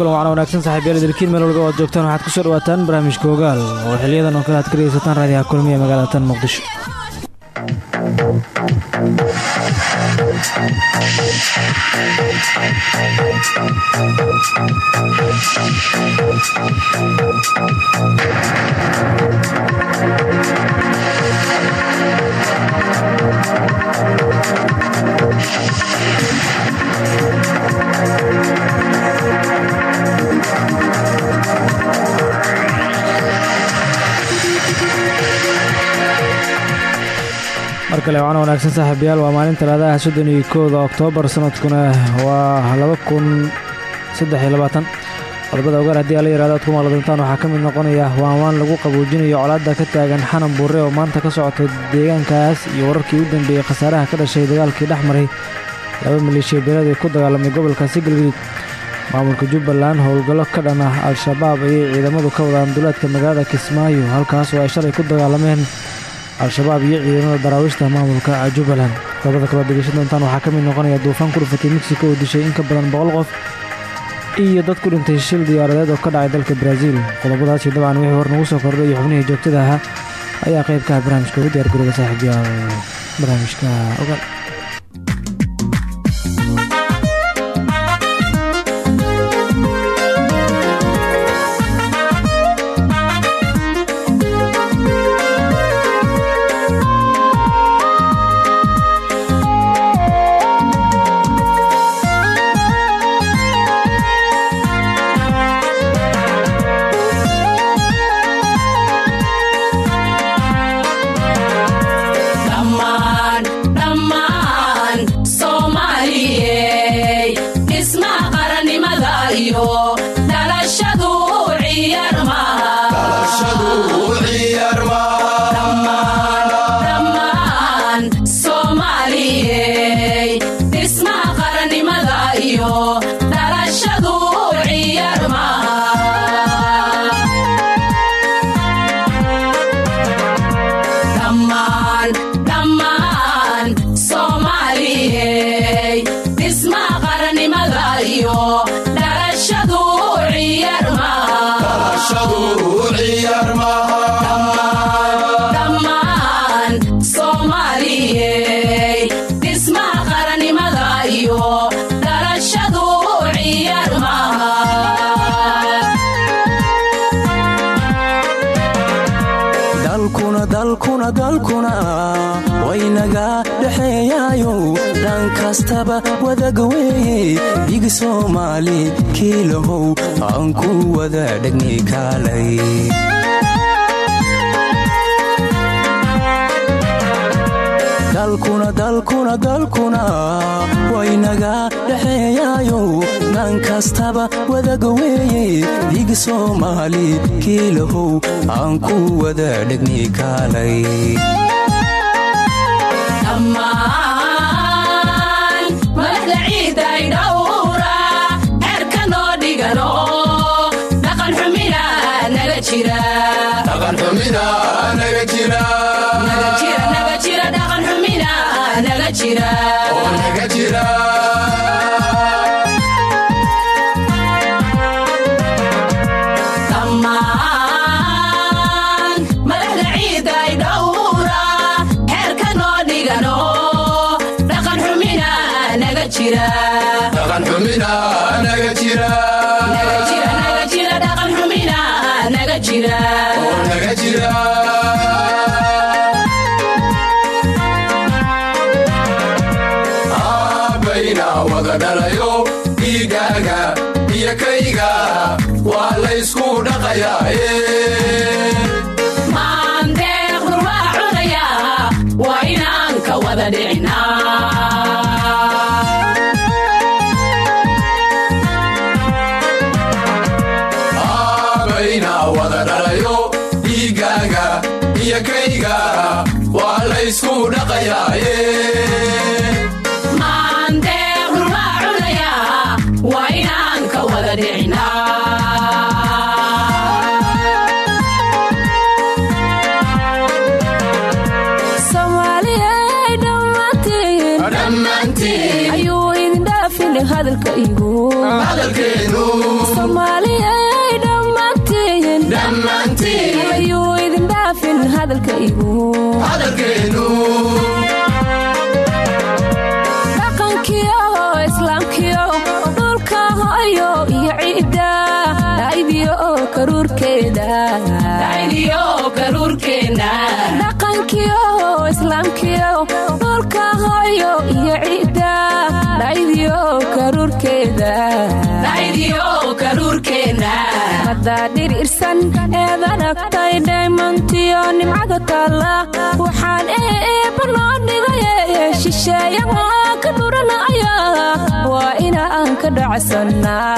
Kulan wacna wanaagsan saxiibyal dalkiin meel walba oad joogtaan waxaad ku soo dhawaataan barnaamijka ogaal oo xiliyadan oo kale aad ka dhegeysataan raadiyaha kulmiya magaalada tan muqdisho mar kale waana wanaagsan saaxiibayaal waa maalin talaadaha soddon oktoobar sanadkuna waa laba kun saddex iyo labaatan. Qodobada ogaar haddii ala yihahdo ad ku maqla doontaan waxaa ka mid noqonaya waanwaan lagu qaboojinayo colaadda ka taagan xanan buure oo maanta ka socota deegaankaas iyo wararkii u dambeeyey khasaaraha ka dhashay dagaalkii dhex maray laba maleeshiya beelad ee ku dagaalamay gobolkaasi galgaduud maamulka jubbaland howlgallo ka dhan ah al-shabaab ayay ciidamadu ka wadaan duleedka magaalada kismaayo halkaas oo ay shalay ku dagaalameen al-shabaab iyo ciidamada daraawiishta maamulka jubbaland qodobada kaloo degeysan doontaan waxaa ka mid noqonaya duufaan ku dhufatay mexico oo dishay in ka badan boqol qof iyo dad ku dhintay shil diyaaradeed oo ka dhacay dalka baraaziil qodobadaasi dabcan wixii hor nagu soo kordhay iyo xubnihii joogtada ahaa ayaa qayb ka ah barnaamijka ugu diyaar garooba saaxiibyaal barnaamijka ogaal soomaali kiilahow aan ku wada dhegni kaalay dalkuna dalkuna dalkuna waynaga dhexeeyaayo dhan kastaba wadaga weeye dig soomaali kiilahow aan ku wada dhegni kaalay haddaa dhir irsan eedanagtay dhaymantiyo nimcada taalla waxaan eeba loo dhigaye shisheeyaha ka dhuranaya waa inaan ka dhacsannaa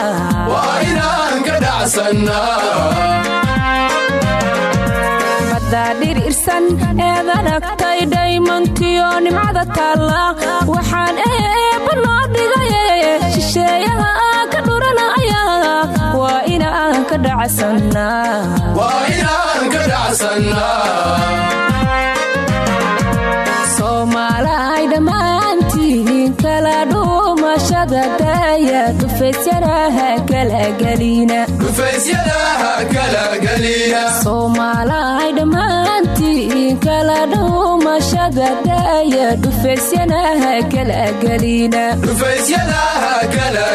haddaa dhir irsan eedanagtay dhaymantiyo nimcada taalla. Waxaan eeba loo dhigaye shisheeyaha ka dhuranaya waa inaan ka dhacsannaa dhammaantiin kala dhuumashada daaya dhufaysyaraha kala gelina dhufaysyadaha kala geliya soomaalay dhammaantiin kala dhuumashada daaya gelina dhufaysyadaha kala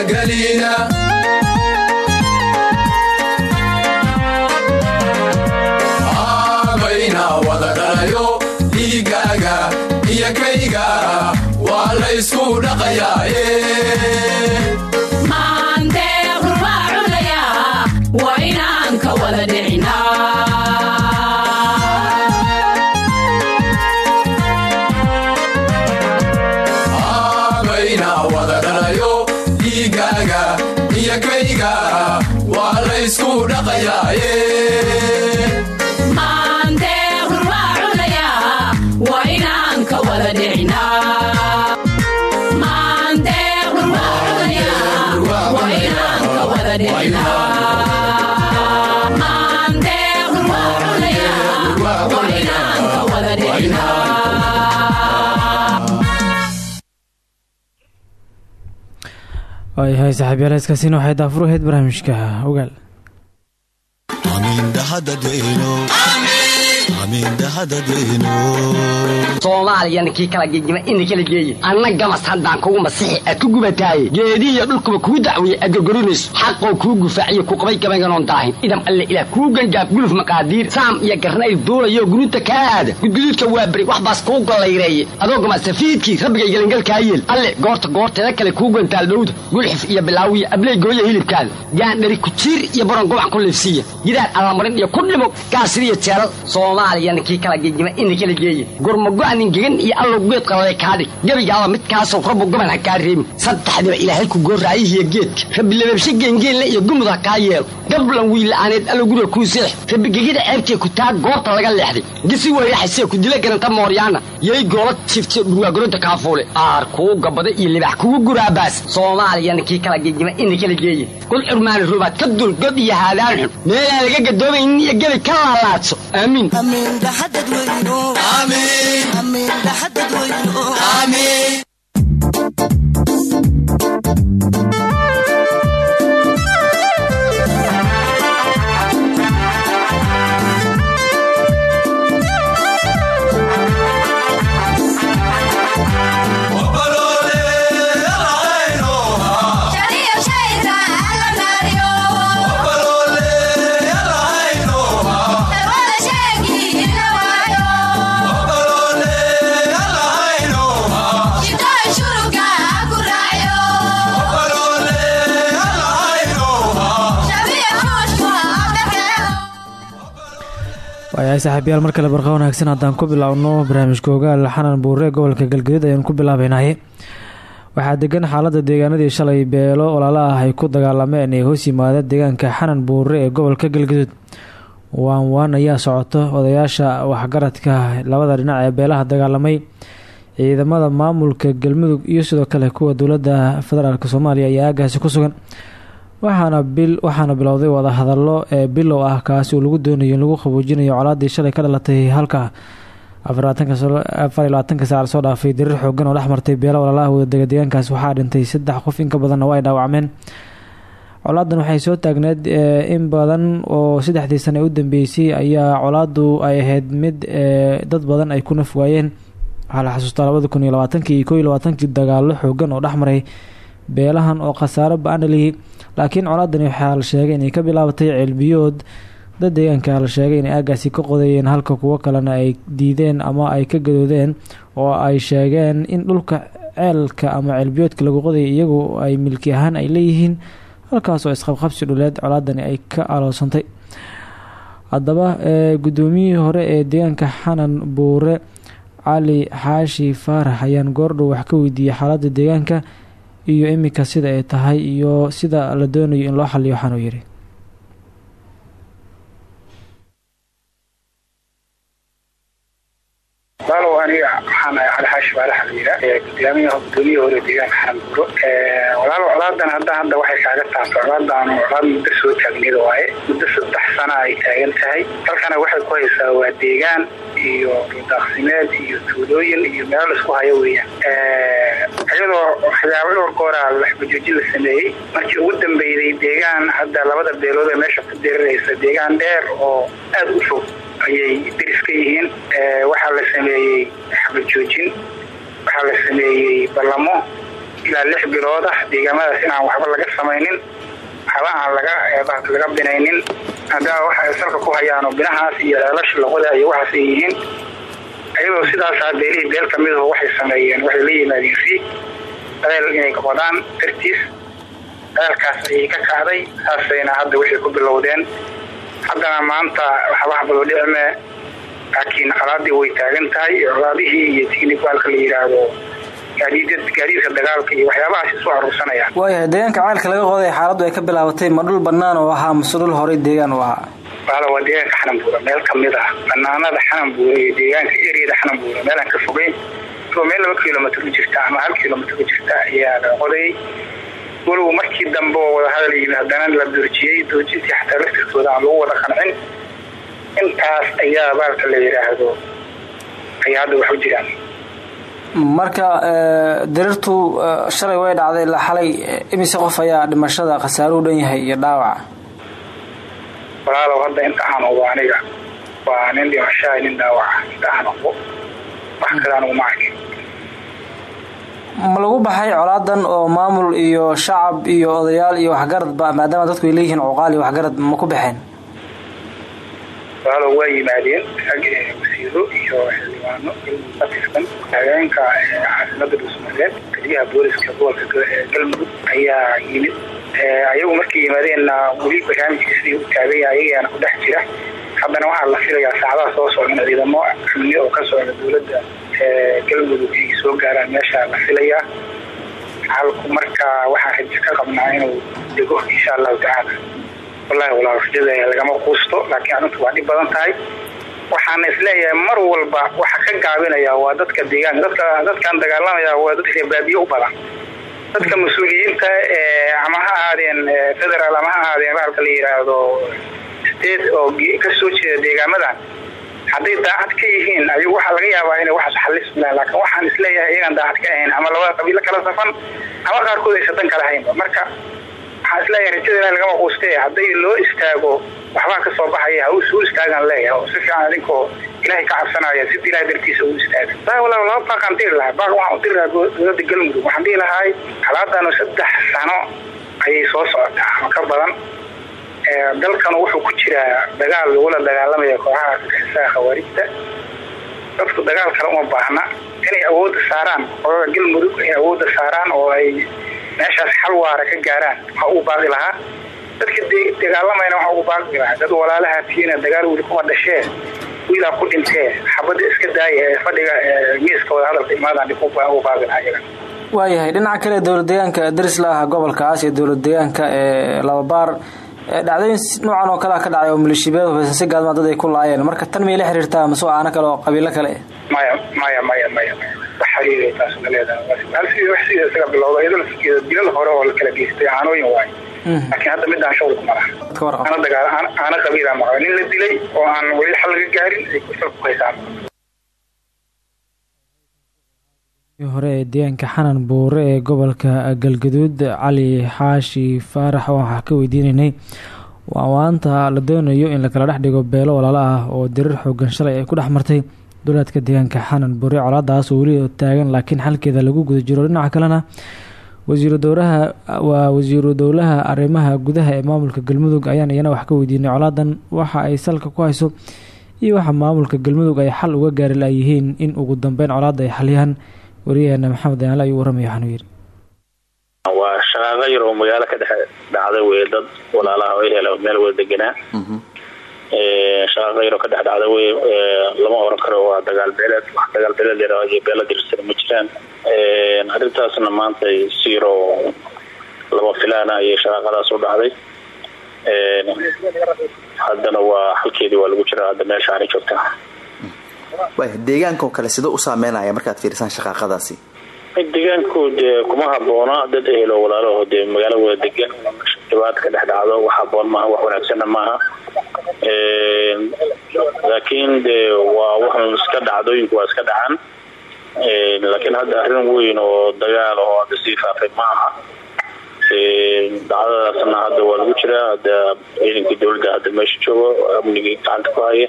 dhalayo dhiiggaaga iyo kayga waa laysku dhaqayaaye maandeeqdu waayahay saaxiibyaal heeskaasina waxay daafur ahayd barnaamijka. Ogaal soomaaliyana kii kala gegima ina kala geeye anna gamas haddaan kugu masixi aad ku gubataaye. Geedihiyo dhulkuba kuu dacweeye aad gorgorinayso xaqoo kuu gufaaciyo ku qabay gabaynganoon daahin idam alle ilaah kuu gangaab guluf maqaadiir. Saam iyo garnayl duulayo guruuta kaa aada gudguduudka waa beri wax kuu gollayreeye adoo gamasafiidkii rabbigay gelangalkaa yeel alle goorta goorteeda kale kuu gantaal dhowda gulxif iyo bilaawiya abley gooya hilibkaada gaandhari kujiir iyo baron gobac ku liifsiiya gidaar allamarin iyo ku dhimo gaasiriyo jeelal soomaaliyana kii kala gegima ina kala geeye gurmago-anin gegan iyo allow geed qalale kaadhig gebigaaba midkaasoo rabbu goban ha kaa reebin saddexdiba ilaahay ku gooraayihiyo geedka. Rabbi lababshe geengeenle iyo gumud ha kaa yeelo gablan wiila'aaneed allow guriga kuu seex rabbi gegida ceebtee ku taag goobta laga leexday gisi weyraxasee ku dila garanta mooryaana yay goola jifte dhurwaagoronta kaafuule aar kuu gabada iyo libax kugu guraabaas soomaaliyana kii kala gegima ina kala geeye kul xurmaani rubaad ka dul god iyo haadaan xun meelaan laga gadoomaynin iyo gebi ka laalaadso aamiin waayahay saaxiibayaal mar kale barqa wanaagsan haddaan ku bilaabno barnaamijka ogaal xanan buure gobolka galgaduud ayaan ku bilaabaynahay waxaa degan xaalada deegaanadii shalay beelo olaala ah ay ku dagaalameen ee hoos yimaada deegaanka xanan buure ee gobolka galgaduud waan waan ayaa socoto odayaasha waxgaradka labada dhinac ee beelaha dagaalamay ciidamada maamulka galmudug iyo sidoo kale kuwa dowladda federaalk soomaaliya ayaa aagaasi ku sugan waxaana waxaana bilowday wadahadalo ee bilow ah kaasi oo lagu doonayo in lagu qaboojinayo colaadii shalay ka dhalatay halka. Afarlabaatanka saac soo dhaafay diriir xoogan oo dhexmartay beelo walaalaha wadadega deegaankaas waxaa dhintay saddex qof inka badanna waa dhaawacmeen. Colaadan waxay soo taagneed in badan oo saddexdii sane u dambeysay ayaa colaadu ay ahayd mid dad badan ay ku naf waayeen. Waxaa labada kun iyo labaatankii iyo labaatankii dagaalo xoogan oo dhexmaray beelahan oo khasaaro lihi laakiin colaadani waxaa la sheegay inay ka bilaabatay ceelbiyood dad deegaanka la sheegay inay aagaasi ka qodayeen halka kuwo kalena ay diideen ama ay ka gadoodeen oo ay sheegeen in dhulka ceelka ama ceelbiyoodka lagu qodayay iyagu ay milki ahaan ay leeyihiin halkaas oo isqabqabsi dhuleed colaadani ay ka aloosantay. Haddaba guddoomiyihii hore ee deegaanka xanan buure cali xaashi faarax ayaan goordhow wax ka weydiiyey xaaladda deegaanka iyo iminka sida ay tahay iyo sida la doonayo in loo xaliyo waxaanuu yidhi ahay cali xaashi baalaxa la yihaa gudoamiyaha gudoomiyaha hore deegaanka xaranbuuro walaalow colaadan hadda hadda waxay kaaga taabtay colaadaanu colaad muddo soo taagnida waaye muddo saddex sana ay taagan tahay. Halkana waxay ku haysaa waa deegaan iyo daaqsimeed iyo tuulooyin iyo meelo la isku hayo weeyaan. Iyadoo waxyaabo dhowr gooraa laxbajoojin la sameeyey markii ugu dambeyday deegaan hadda labada beelood ee meesha ku diriraysa deegaan dheer oo aada u fog ayay deris ka yihiin waxaa la sameeyey xabajoojin waxaa la sameeyey ballamo ilaa lix bilood ah deegaamadaas in aan waxba laga samaynin waxba aan laga laga binaynin. Haddaa waxa salka ku hayaano binahaas iyo ceelasha laqoda iyo waxaas ay yihiin. Iyadoo sidaasaa beelihii beel ka midaho waxay sameeyeen waxay la yimaadeen si ceel inay qodaan dartiis ceelkaas ayay ka kacday saasayna hadda waxay ku bilowdeen. Haddana maanta waxba xabado dhicme laakiin colaadii way taagan tahay colaadihii iyo tignibalka la yidhaahdo gaadiidka dagaalka iyo waxyaabahaas isu aruursanayaan waayahay deegaanka ceelka laga qoday xaaladdu ay ka bilaabatay ma dhul bannaan oo ahaa mase dhul horey deegaan u ahaa? Wala waa deegaanka meel ka mid ah banaanada xananbuura iyo deegaanka eriyada xananbuura meel aan ka fogeyn oo meel laba kilomitr u jirta ama hal kilomitr u jirta ayaa laga qodayay walow markii dambe oo wadahadal yimi haddana la doorjiyey doojintii xataa laftirkooda aan lagu wada qancin intaas ayaa baalka la yidhaahdo ayaa hadda wax u jiraan. Marka dirirtu shalay way dhacday ilaa xalay imise qof ayaa dhimashada khasaaruhu dhan yahay iyo dhaawaca walaalow hadda inta aan ogo aniga waa nin dhimashaa nin dhaawaca inta aan ogo. Wax kale anugu ma arkin ma lagu baxay colaadan oo maamul iyo shacab iyo odayaal iyo waxgaradba maadaama dadku ay leeyihiin cuqaal iyo waxgarad ma ku baxeen walaalow waa yimaadeen rag wasiiro iyo xildhibaano ka tirsan. Haweenka caasimada dhuusmareed taliyaha booliska gobolka galmudug ayaa yimid. Ayagu markay yimaadeenna weli barnaamijka sidii u taagaya ayagaana ku dhex jira. Haddana waxaa la filayaa saacadaha soo socdan ciidamo amni oo ka socda dowladda galmudug ay soo gaaraan. Meesha la filayaa. Xalku marka waxaan rajo ka qabnaa inuu dego insha allahu tacaala wallahi walaa lagama quusto laakiin arrintu waa dhib badan tahay. Waxaana is leeyahay mar walba waxa ka gaabinaya waa dadka deegaanka dadka dadkan dagaalamaya waa dad reebaabiye u badan. Dadka mas'uuliyiinta ama ha ahaadeen federaal ama ha ahaadeen bahalka la yidhaahdo state oo ka soo jeeda deegaamadan hadday daacad ka yihiin ayagu waxaa laga yaabaa inay waxaas xalismaan laakiin waxaan is leeyahay iyagaan daacad ka ahayn ama labada qabiilo kala safan ama qaarkood aysan dan kala haynba marka waxaan is leeyahay rajada ilahi lagama quustee hadday loo istaago waxbaa ka soo baxaya ha suu istaagaan leeyahay si fiican adinkoo ilaahay ka cabsanaya sida ilahay dartiisa uu istaaga laba baaqaan diri lahaa. Baaq waxaan u diri lahaa dowladda galmudug. Waxaan dhihi lahay halaadanu saddex sano ayay soo socotaa. Ama ka badan dalkan wuxuu ku jiraa dagaal lagula dagaalamaya kooxaha argagixisaha khawaarijta dadku dagaal kale uma baahna. Inay awoodda saaraan qolada galmudug inay awoodda saaraan oo ay meeshaas xal waara ka gaaraan. Waxa uu baaqi lahaa. Dadka dagaalamayna waxa uu baaqi lahaa. Dad walaalaha tiina dagaal weli kuma dhashee wiilaa ku dhintee xabadda iska daaya ee fadhiga miiska wadahadalka imaadaan dhib u baabin ayaga waayahay dhinaca kale dowlad deegaanka daris la ah gobolkaas iyo dowlad deegaanka ee lababaar dhacdooyin noocan oo kalea ka dhacay oo maleeshiyabeed hubeysan si gaadma dad ay ku laayeen. Marka tan miyay la xiriirtaa mase aana kale oo qabiilo kale? Maya maya maya maya. Maya wax xiriiray taas ma leedahay. Hal sidii wax sidii isaga bilowda iyadoo lafskeeda dilal hore oo la kala geystay aanooyin waayo laakiin hadda midaan aana qabiila nin la dilay oo aan weli xal laga gaarin ay kusal ku haysaan hore ee deegaanka xanan buure ee gobolka galgaduud cali xaashi faarax waxaa ka weydiinaynay waawaanta la doonayo in lakala dhex dhigo beelo walaalo ah oo dirir xoogan shalay ay ku dhex martay deegaanka xanan buure colaadaas oo weli taagan laakiin xalkeeda lagu guda jiro dhinaca kalena wasiiru dowlaha waa wasiiru dowlaha arrimaha gudaha ee maamulka galmudug ayaan iyana wax ka weydiinay. Colaadan waxa ay salka ku hayso iyo waxa maamulka galmudug ay xal uga gaari layihiin in ugu dambeyn colaada ay xaliyaan wariyaheena maxamed dayaale ayuu waramaya waxaanu yidhi. Waa shaqaaqo yar oo magaalo ka dhex dhacda wey dad walaalaha oo hela meel wada deganaa shaqaaqo yar oo ka dhex dhacda wey lama oran karo waa dagaal beeleed wax dagaal beeleed yar iyo beela dirsana ma jiraan. Arrintaasna maanta si yar oo lama filaana ayay shaqaaqadaas u dhacday. Haddana waa halkeedii waa lagu jiraa hadda meesha aanay joogtaa oo kale sidoo u saameynaya markaad fiirisaan shaqaaqadaasi? Deegaanku dee kuma haboona dad ehelo walaalaho dee magaalo wada degan dhibaata ka dhex dhacdo wax haboon maaha wax wanaagsanna maaha. Laakiin dee waa waxun iska dhacdooyinku waa iska dhacan laakiin hadda arrin weyn oo dagaal oo hadda sii faafay ma aha dhacdadaasna hadda waa lagu jiraa hadda ciidankii dowladda hadda meesha joogo amnigii gacanta ku haya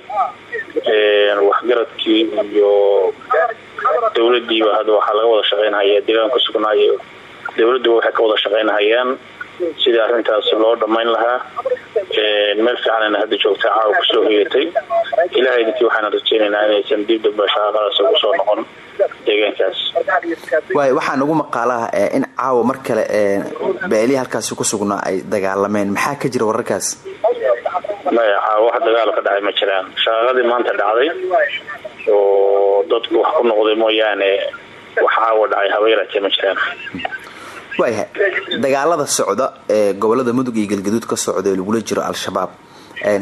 waxgaradkii iyo dowladiiba hadda waxaa laga wada shaqeynhaya deegaan ku sugnaayo dowladduba waxay ka wada shaqeynhayaan sidii arrintaas loo dhammayn lahaa? Meel fiicanana hadda joogtaa caawa ku soo hoyatay ilahay idinkii waxaana rajeynaynaa inaysan dib damba shaqaaqadaas ugu soo noqon deegaankaas. Waay waxaa nagu maqaalaha in caawa mar kale beelihii halkaasi ku sugnaa ay dagaalameen. Maxaa ka jira wararkaas? Maya caawa wax dagaalo ka dhacay ma jiraan. Shaqaaqadii maanta dhacday oo dadku wax ku noqday mooyaane wax caawa dhacay haba yaraatee ma jiraan waayahay dagaalada socda ee gobollada mudug iyo galgaduud ka socda ee lagula jiro al-shabaab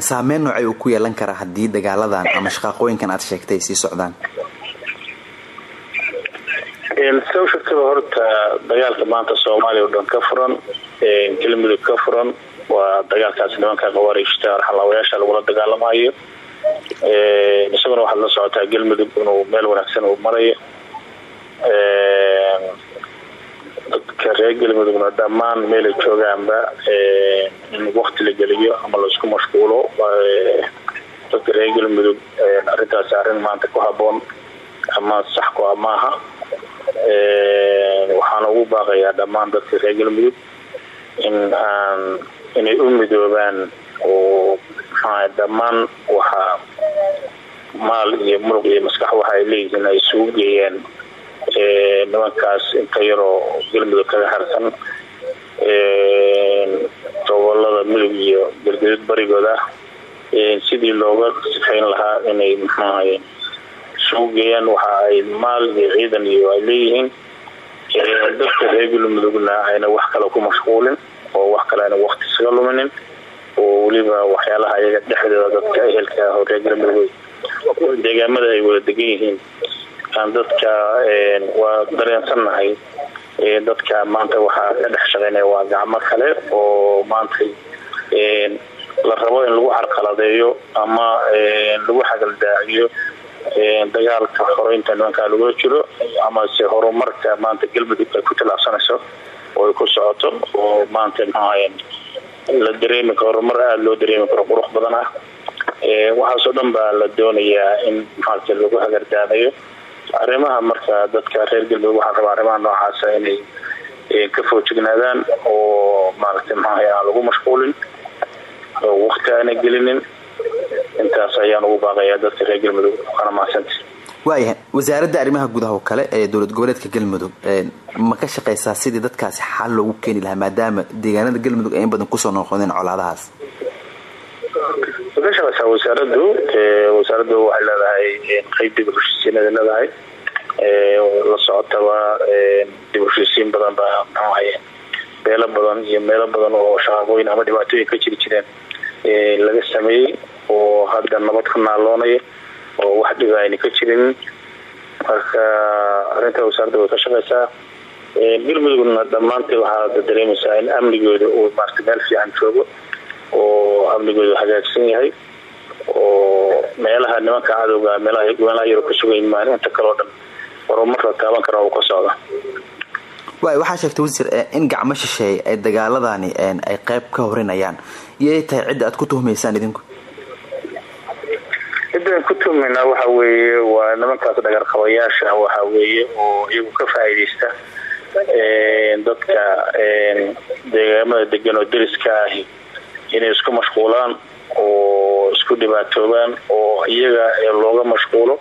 saameyn noocay uu ku yeelan karaa haddii dagaaladan ama shaqaaqooyinkan aad sheegtay sii socdaan. Soo sheegtaba horta dagaalka maanta soomaaliya oo dhan ka furan galmudug ka furan waa dagaalkaas nimanka khawaariijta arxalaawayaasha lagula dagaalamayo. Isaguna waxaad la socotaa galmudug inuu meel wanaagsan uu marayo dadka reer galmudugna dhammaan meelay joogaanba in wakti la geliyo ama la isku mashquulo. Dadka reer galmudug arrintaasi arrin maanta ku haboon ama sax ku ah maaha. Waxaana ugu baaqayaa dhammaan dadka reer galmudug in aan inay u midoobaan oo maxaa dhammaan waxa maal iyo muruq iyo maskax waxa ay leeyihiin ay isugu geeyaan nimankaas inta yaroo galmudug kaga harsan gobollada mudug iyo galgaduud barigooda ah sidii looga sifayn lahaa inay maxaahay isugu geeyaan waxa ay maal iyo ciidan iyo ay leeyihiin. Dadka reer galmudugna ayna wax kale ku mashquulin oo wax kale ayna waqti isaga luminin oo weliba waxyaalaha iyaga dhexdooda dadka ehelka oo reer galmudug deegaamada ay wada degan yihiin aan dadka waa dareensannahay. Dadka maanta waxaa ka dhex shaqeynaya waa gacmo kale oo maanta la rabo in lagu carqaladeeyo ama lagu xagaldaaciyo dagaalka horeynta nimankaa lagula jiro amase horumarka maanta galmudug ay ku tilaabsanayso oo ku socoto oo maanta maxaahaye la dareemi karo horumar aada loo dareemi karo qurux badan ah. Waxaasoo dhan baa la doonayaa in maarata lagu hagardaamayo arrimaha marka dadka reer galmudug waxaa rabaa arrimaha noocaasa inay ka foojignaadaan oo maaragtay maxaahaye aan lagu mashquulin oo waqti aana gelinin intaas ayaan ugu baaqayaa dadka reer galmudug waana mahadsanta waayahay wasaaradda arrimaha gudaha oo kale ee dowlad goboleedka galmudug ma ka shaqaysaa sidii dadkaasi xal loogu keeni lahaa maadaama deegaanada galmudug ay in badan ku soo noqdeen colaadahaas shaqeysaa wasaaradu wasaaradu waxay leedahay qeyb dib uheshiisiinada leedahay la socotaba dib uheshiisiin badan baa mxuahay beelo badan iyo meelo badan oo shaqaaqooyin ama dhibaatooyin ka jiri jireen laga sameeyey oo hadda nabad ku naaloonaya oo wax dhiba ayna ka jirin marka arinta wasaaradda way ka shaqeysaa galmudugna dhammaanteed waxaad dareemaysaa in amnigooda uu maarata meel fiican joogo oo amnigoodu hagaagsan yahay oo meelaha nimanka cadowga meelaha meelaha yaro ka sugayn maan inta kaleo dhan horumar la taaban kara uu ka socda. Waay waxaa sheegtay wasiir in gacmo shisheeye ay dagaaladani ay qeyb ka horinayaan. Iyay tahay cidda aad ku tuhmaysaan idinku? Cidaan ku tuhmaynaa waxa weeye waa nimankaas dhagarqabayaasha waxa weeye oo iyagu ka faa'iidaysta dadka deegaamada degan oo deriska ahi inay isku mashquulaan oo isku dhibaatoobaan oo iyaga looga mashquulo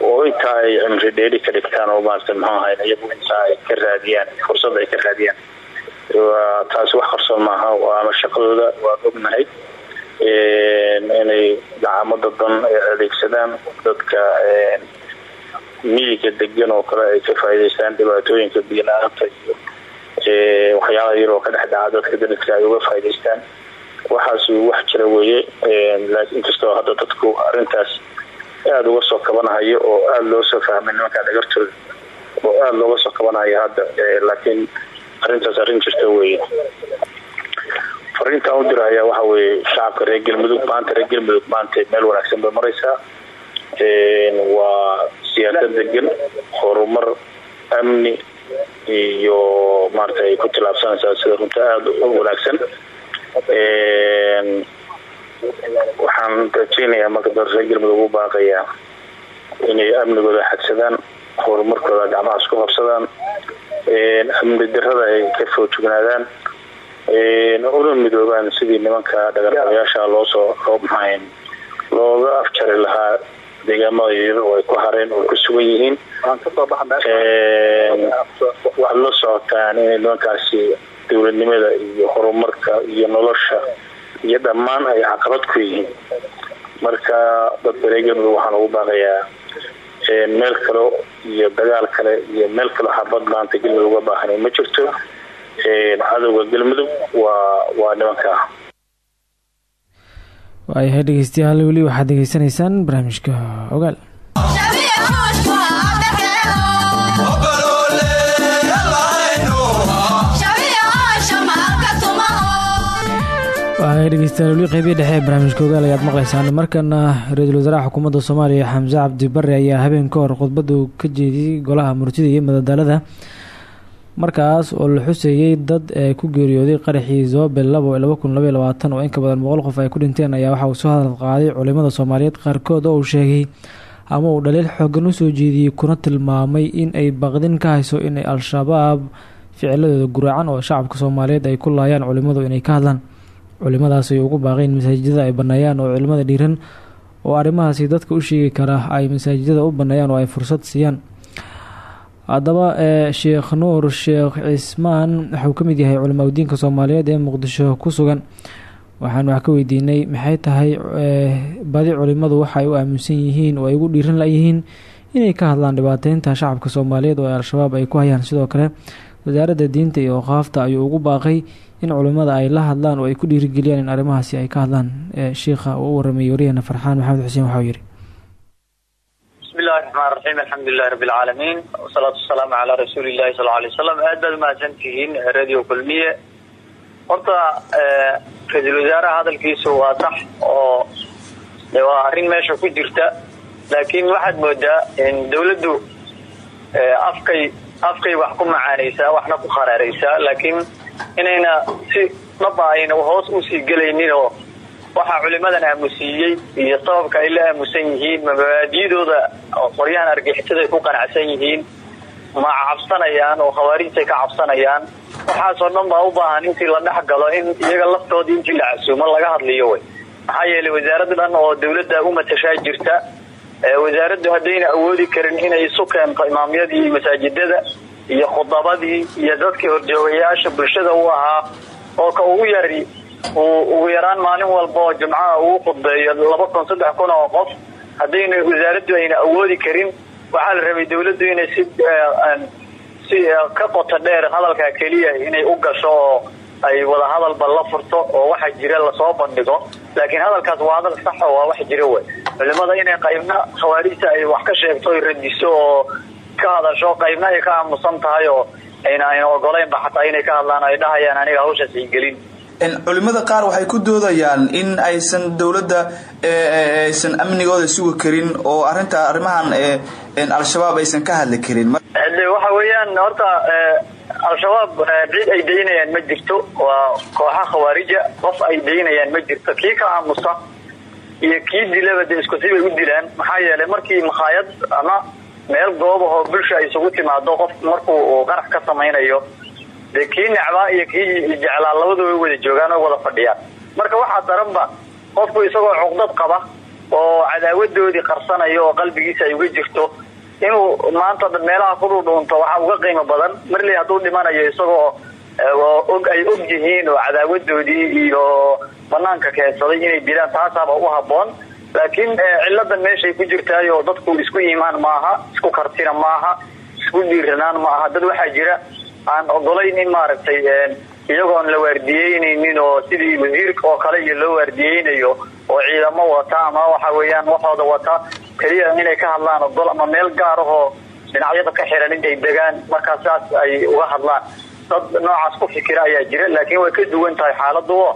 oo intaa ay cimri dheeri ka dhigtaan oo maarata muxuu ahayn iyagu intaa ay ka raadiyaan fursada ay ka raadiyaan. Taasi wax qarsoon maaha waana shaqadooda waan ognahay inay gacamo dadan adeegsadaan dadka miyiga degan oo kale ay ka faa'iidaystaan dhibaatooyinka biyo-la-aanta iyo waxyaalaha yar oo ka dhex dhaca dadka dariska ay uga faa'iidaystaan waxaas wax jira weeye inkastoo hadda dadku arintaas aada uga soo kabanahayo oo aada loo soo fahmay nimankaa dhagartooda oo aada looga soo kabanayo hadda laakiin arintaas arrin jirta weeye. Fariintaan u diraya waxa weeye shacabka reer galmudug maanta reer galmudug maanta meel wanaagsan bay maraysaa waa siyaasad degan horumar amni iyo maarata ay ku tilaabsanaysaa sida runta aada u wanaagsan waxaan rajeynayaa marka reer galmudug u baaqayaa inay amnigooda xadsadaan horumarkooda gacmaha isku qabsadaan amni darada ay ka foojignaadaan una midoobaan sidii nimanka dhagarqabayaasha loosoo maxayn looga afjari lahaa deegaamada yaryar oo ay ku hareen oo ku sugan yihiin. Waxaad la socotaan inay nimankaasi dowladnimada iyo horumarka iyo nolosha iyo dhammaan ay caqabad ku yihiin. Marka dadka reer galmudug waxaan ugu baaqayaa meel kale iyo dagaal kale iyo meel kale xabad maanta galmudug uga baahanay ma jirto? Cadowga galmudug waa waa nimanka waayahay dhegeystayaal weli waxaad degeysanaysaan barnaamijka ogaal. Waay dhegeystayaal weli qeybiya dhexe barnaamijka ogaal ayaad maqlaysaan. Markana ra'iisul wasaaraha xukuumadda soomaaliya xamse cabdi bare ayaa habeen ka hor khudbadu ka jeediyey golaha murtida iyo madadaalada markaas oo la xuseeyey dad ee ku geeriyooday qaraxii zoobel labo laba kun labaiy labaatan oo inka badan boqol qof ay ku dhinteen ayaa waxa uu soo hadal qaaday culimada soomaaliyeed qaarkood oo sheegay ama uu dhaliil xoogan u soo jeediyey kuna tilmaamay in ay baqdin ka hayso inay al-shabaab ficiladooda guraacan oo shacabka soomaaliyeed ay ku laayaan culimadu inay ka hadlaan. Culimadaas ay ugu baaqeen masaajidada ay baneeyaan oo culimada dhiiran oo arrimahaasi dadka u sheegi kara ay masaajidada u baneeyaan oo ay fursad siiyaan haddaba sheekh nuur sheekh cismaan wuxuu ka mid yahay culimaa udiinka soomaaliyeed ee muqdisho ku sugan. Waxaan wax ka weydiinay maxay tahay badi culimadu waxa ay u aaminsan yihiin oo ay ugu dhiiran layihiin inay ka hadlaan dhibaateynta shacabka soomaaliyeed oo al-shabaab ay ku hayaan? Sidoo kale wasaaradda diinta iyo oqaafta ayuu ugu baaqay in culimada ay la hadlaan oo ay ku dhiirigeliyaan in arrimahaasi ay ka hadlaan. Shiikha uu u waramayay waryaheena farxaan maxamed xuseen waxau yihi bismillahi raxmaan raxiim alxamdulilahi rabbi alcaalamiin wasalaatu wasalaamu calaa rasuulillahi sal alay wasalam aad baad umahadsan tihiin radio kulmiye. Horta ra'iisul wasaaraha hadalkiisu waa sax oo waa arrin meesha ku jirta. Laakiin waxaad moodaa in dawladdu afkay afkay wax ku macaanaysaa waxna ku kharaaraysaa. Laakiin inayna si dhaba ayna hoos u sii gelaynin oo waxaa culimadan aamusiiyey iyo sababka ay la aamusan yihiin mabaadiyadooda qoryahan argixisadaay ku qanacsan yihiin ma cabsanayaan oo khawaarijtay ka cabsanayaan. Waxaasoo dhan baa u baahan intii la dhex galo in iyaga laftoodii intii la casuumo laga hadliyo wey maxaa yeelay wasaaradda dhan oo dawladda u matashaa jirta wasaaraddu haddayna awoodi karin inay isu keento imaamyadii masaajidada iyo khudabadii iyo dadkii horjoogayaasha bulshada u ahaa oo ka ugu yari uu ugu yaraan maalin walba jumcaha uu khudbeeyo laba kun saddex kun oo qof haddayna wasaaraddu ayna awoodi karin waxaa la rabay dawladdu inay si si ka qoto dheer hadalka keliya inay u gasho oo ay wada hadalba la furto oo waxa jira la soo bandhigo. Laakiin hadalkaas waa hadal saxo waa wax jira wey. Culimada inay qaybna khawaarijta ay wax ka sheegto ay radiso oo ka hadasho qaybna ay ka aamusan tahay oo ayna ayna ogolaynba xataa inay ka hadlaan ay dhahayaan aniga hawshaas gelin culimada qaar waxay ku doodayaan in aysan dowladda aysan amnigooda sugi karin oo arinta arrimahan al-shabaab aysan ka hadli karin. Waxa weeyaan horta al-shabaab cid ay daynayaan ma jirto. Waa kooxa khawaarija qof ay daynayaan ma jirto. Kii ka aamusa iyo kii dilaba de isku sibay u dilaan maxaa yeelay markii makhaayad ama meel goobahoo bulsha ay isugu timaado qof markuu uu qarax ka samaynayo dee kii necbaa iyo kii jeclaa labadu way wada joogaan oo wada fadhiyaan. Marka waxaa daranba qofku isagoo cuqdad qaba oo cadaawadoodii qarsanayo oo qalbigiisa ay uga jirto inuu maanta meelaha ku dhudhuunto waxaa uga qiimo badan. Marley hadduu dhimanayo isagoo og ay og yihiin oo cadaawadoodii iyo banaanka keensaday inay dilaan taasaaba u haboon laakiin ciladan meeshay ku jirtaay oo dadku isku iimaan maaha isku kartina maaha isku dhiiranaan maaha dad waxaa jira aan ogolayn in maaragtay iyagoon la waardiyeynaynin oo sidii wasiirka oo kale iyo loo waardiyeynayo oo ciidamo wata ama waxa weeyaan waxooda wata keliya inay ka hadlaan ogol ama meel gaar ahoo dhinacyada ka xiran intay degaan markaa saas ay uga hadlaan. Dad noocaas ku fikira ayaa jira laakiin way ka duwan tahay xaaladu oo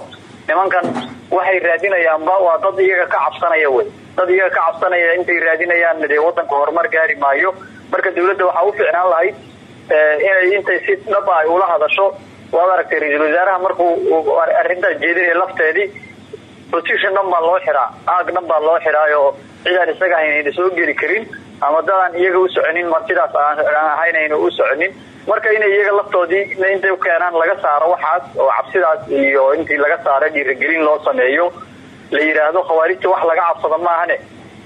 nimankan waxay raadinayaanba waa dad iyaga ka cabsanaya wey. Dad iyaga ka cabsanaya intay raadinayaan dee wadanka horumar gaari maayo. Marka dawladda waxaa u ficnaan lahayd inay intay si dhaba ay ula hadasho. Waad aragtay ra'iisul wasaaraha markuu arrintaas jeedinaya lafteedii position dhan loo xiraa aag dhan baa loo xiraayo cidaan isaga aynayna soo geli karin ama dadaan iyaga u soconin martidaas aan ahayn ayna u soconin. Marka inay iyaga laftoodii intay ukeenaan laga saaro waxaas oo cabsidaas iyo intii laga saara dhiiragelin loo sameeyo la yidhaahdo khawaarijta wax laga cabsado maahane.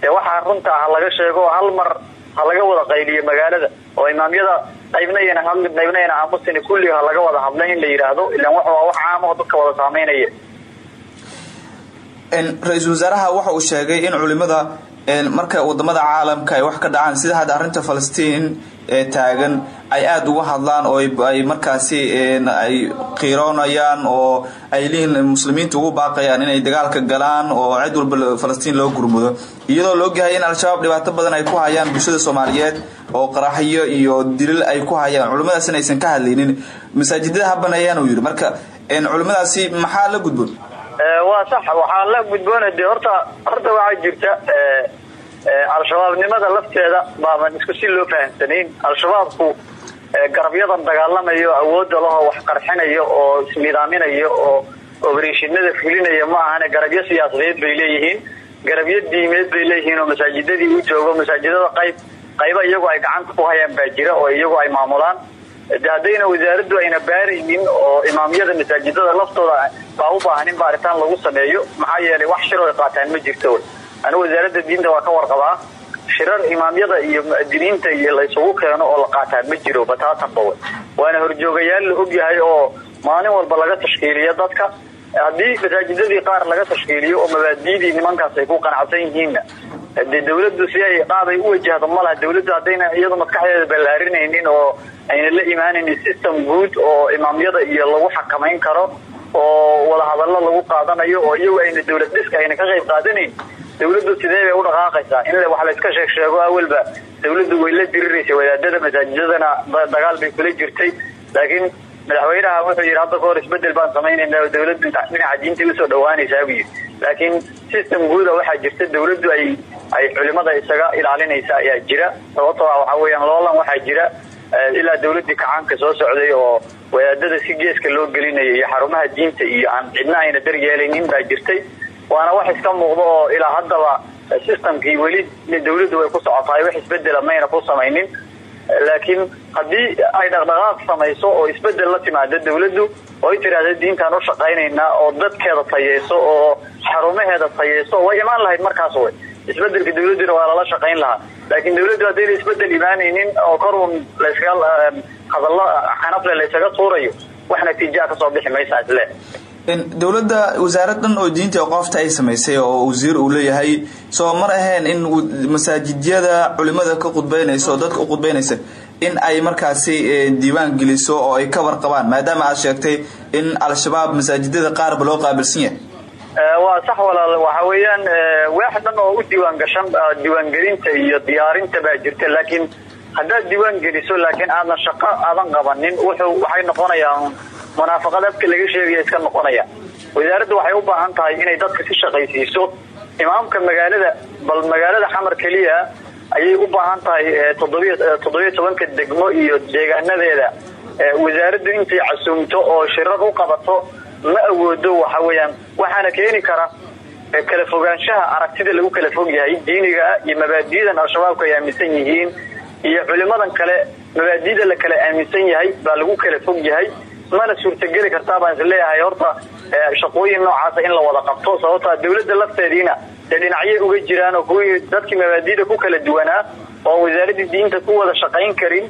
Dee waxaa runta ah laga sheego hal mar ha laga wada qayliyo magaalada oo imaamyada qaybnayana hadlin qaybnayana aamusina kulli ha laga wada hadla in la yidhaahdo ilaan wax wax caamaho dadka wada saameynaya ra'iisul wasaaraha waxa uu sheegay in culimada marka waddamada caalamka ay wax ka dhacaan sida hadda arrinta falastiin taagan. Ay aada uga hadlaan oo ay markaasi ay qiiroonayaan oo ay lihiin muslimiinta ugu baaqayaan inay dagaalka galaan oo cid walba falastiin loo gurmudo. Iyadoo la ogyahay in al-shabaab dhibaato badan ay ku hayaan bulshada soomaaliyeed oo qaraxyo iyo dilil ay ku hayaan. Culimadaasina aysan ka hadlaynin masaajidada ha baneeyaan uu yidhi. Marka culimadaasi maxaa la gudboon? Waa sax. Waxaa la gudboona de horta horta waxaa jirta al-shabaabnimada lafteeda baaban isku si loo fahamsanayn. Al-shabaabku garabyadan dagaalamayo awoodda lahoo wax qarxinayo oo isnidaaminayo oo obereshinada fulinaya ma ahane garabyo siyaasadeed bay leeyihiin. Garabyo diimeed bay leeyihiin oo masaajidadii u joogo masaajidada qayb qayba iyagu ay gacanta ku hayaan baa jira oo iyagu ay maamulaan. De haddayna wasaaraddu ayna baaraynin oo imaamyada masaajidada laftooda baa u baahan in baaritaan lagu sameeyo maxaa yeelay wax shiro ay qaataan ma jirto anigu wasaaradda diinta waa ka warqabaa. Shirar imaamyada iyo muadiniinta iyo laysugu keeno oo la qaataa ma jiro bataatanba w waana horjoogayaal la ogyahay oo maalin walba laga tashkiiliyo dadka. Haddii masaajidadii qaar laga tashkiiliyo oo mabaadiidii nimankaas ay ku qanacsan yihiinna dee dawladdu si ay qaabay u wajahdo malaha dawladdu haddayna iyadu maskaxdeeda ballaarinaynin oo ayna la imaanaynin system guud oo imaamyada iyo lagu xakamayn karo oo wadahadallo lagu qaadanayo oo iyagu ayna dawlad dhiska ayna ka qayb qaadanayn dawladdu sidee bay u dhaqaaqaysaa? In wax layska sheeg sheego awalba dawladdu way la diriraysa wadaadada masaajidadana dagaal bay kula jirtay. Laakiin madaxweynaha wuxuu yidhi hadda kahor isbeddel baan samaynayna dawladdu dhinaca diinta u soo dhawaanaysaa buu laakiin system guuda waxaa jirta dawladdu ay ay culimada isaga ilaalinaysa ayaa jira. Sababtoo ah waxaa weeyaan loolan waxaa jira ilaa dawladii kacaanka soo socday oo wadaadada si geeska loo gelinaya iyo xarumaha diinta iyo aan cidna ayna daryeelaynin baa jirtay waana wax iska muuqda oo ilaa haddaba systemkii weli dawladdu way ku socotahay wax isbedela mayna ku samaynin. Laakiin haddii ay dhaqdhaqaaq samayso oo isbeddel la timaado dawladdu oo ay tiraahda diintaan u shaqaynaynaa oo dadkeeda tayeyso oo xarumaheeda tayeyso way imaan lahayd markaas way. Isbedelka dawladduna waa lala shaqayn lahaa. Laakiin dawladdu haddayna isbeddel imaanaynin oo kor uun laysaga hadallo xanafle laysaga tuurayo wax natiijaa ka soo bixi maysa isle dowladda wasaaradan oo diinta qoofta ay samaysay oo wasiir uu leeyahay soo mar ahayn in masaajidyada culimada ka khudbeynaysa oo dadka u khudbeynaysa in ay markaasi diiwaan geliso oo ay ka warqabaan maadaama aad sheegtay in al-shabaab masaajidada qaarba loo qaabilsan yahay. Waa sax walaal. Waxa weeyaan waax dhan oo u diiwaan gashan diiwaangelinta iyo diyaarinta baa jirta laakiin haddaad diiwaan geliso laakiin aadan shaqo aadan qabanin wuxuu waxay noqonayaan munaafaqad afka laga sheegaya iska noqonaya. Wasaaradda waxay u baahan tahay inay dadka si shaqaysiiso. Imaamka magaalada bal magaalada xamar keliya ayay u baahan tahay toddobiy toddobiyo tobanka degmo iyo deegaanadeeda wasaaraddu intay casuumto oo shirar u qabato ma awoodo waxa weeyaan. Waxaana keeni kara kala fogaanshaha aragtida lagu kala fog yahay. Diiniga iyo mabaadi'dan al-shabaabku ay aaminsan yihiin iyo culimadan kale mabaadi'da la kala aaminsan yahay baa lagu kala fog yahay mana suurtageli kartaa baan is leeyahay. Horta shaqooyin noocaasa in la wada qabto sababtaa dawladda lafteediina dee dhinacyay uga jiraan oo kuwii dadkii mabaadi'da ku kala duwanaa oo wasaaraddii diinta ku wada shaqayn karin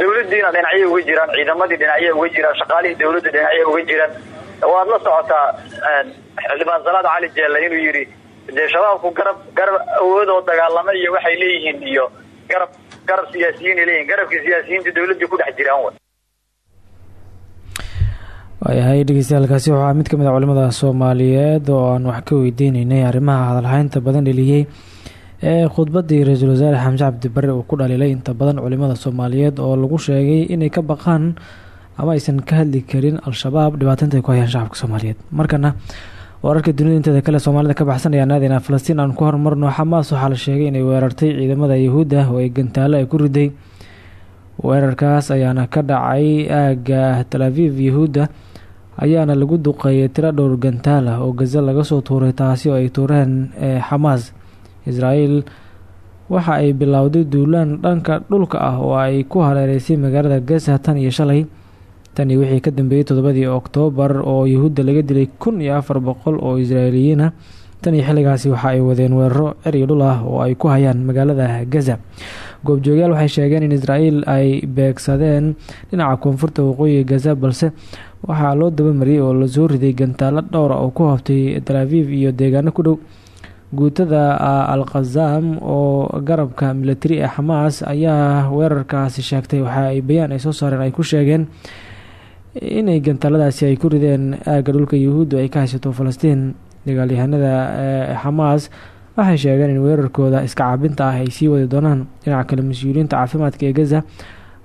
dawladiina dhinacyo uga jiraan ciidamadii dhinacyo uga jiraan shaqaalihii dawladda dhinacyo uga jiraan. Waad la socotaa xildhibaan salaad cali jeelle inuu yidhi dee shabaabku garab garab awood oo dagaalamo iyo waxay leeyihiin iyo garab garab siyaasiyiin ay leeyihiin garabkii siyaasiyiinta dawladii ku dhex jiraan waayahay dhegeystayaaalkaasi waxaa mid ka mid a culimada soomaaliyeed oo aan wax ka weydiineynay arrimaha hadalhaynta badan dheliyey ee khudbadii ra'iisul wasaare xamse cabdi barre uu ku dhaliilay inta badan culimada soomaaliyeed oo lagu sheegay inay ka baqaan ama aysan ka hadli karin al-shabaab dhibaateynta ay ku hayaan shacabka soomaaliyeed. Markana wararka dunida inteeda kale soomaalida ka baxsanaya naadina falastiin aan ku horumarno xamaas waxaa la sheegay inay weerartay ciidamada yahuudda oo ay gantaalo ay ku riday. Weerarkaas ayaana ka dhacay aaga tal aviv yahuudda ayaana lagu duqeeyay tiro dhowr gantaal ah oo gaza laga soo tuuray taasi oo ay tuureen xamaas israel waxa ay bilowday duulaan dhanka dhulka ah oo ay ku hareereysay magaalada gaza tan iyo shalay. Tanii wixii ka dambeeyey toddobadii oktoobar oo yahuudda laga dilay kun iyo afar boqol oo israailiyiin ah. Tan iyo xilligaasi waxa ay wadeen weeraro cer iyo dhul ah oo ay ku hayaan magaalada gaza goobjoogayaal waxay sheegeen in israel ay beegsadeen dhinaca koonfurta waqooyiga gaza balse waxaa loo dabamariyey oo la soo riday gantaalo dhowra oo ku hoobtay tal aviv iyo deegaano ku dhow guutada al khazam oo garabka milatari ee xamaas ayaa weerarkaasi sheegtay. Waxa ay bayaan ay soo saareen ay ku sheegeen inay gantaaladaasi ay ku rideen aaga dhulka yahuuddu ay ka haysato falastiin dagaalyahanada xamaas waxay sheegeen in weerarkooda iska caabinta ah ay sii wadi doonaan. Dhinaca kale mas'uuliyiinta caafimaadka ee gaza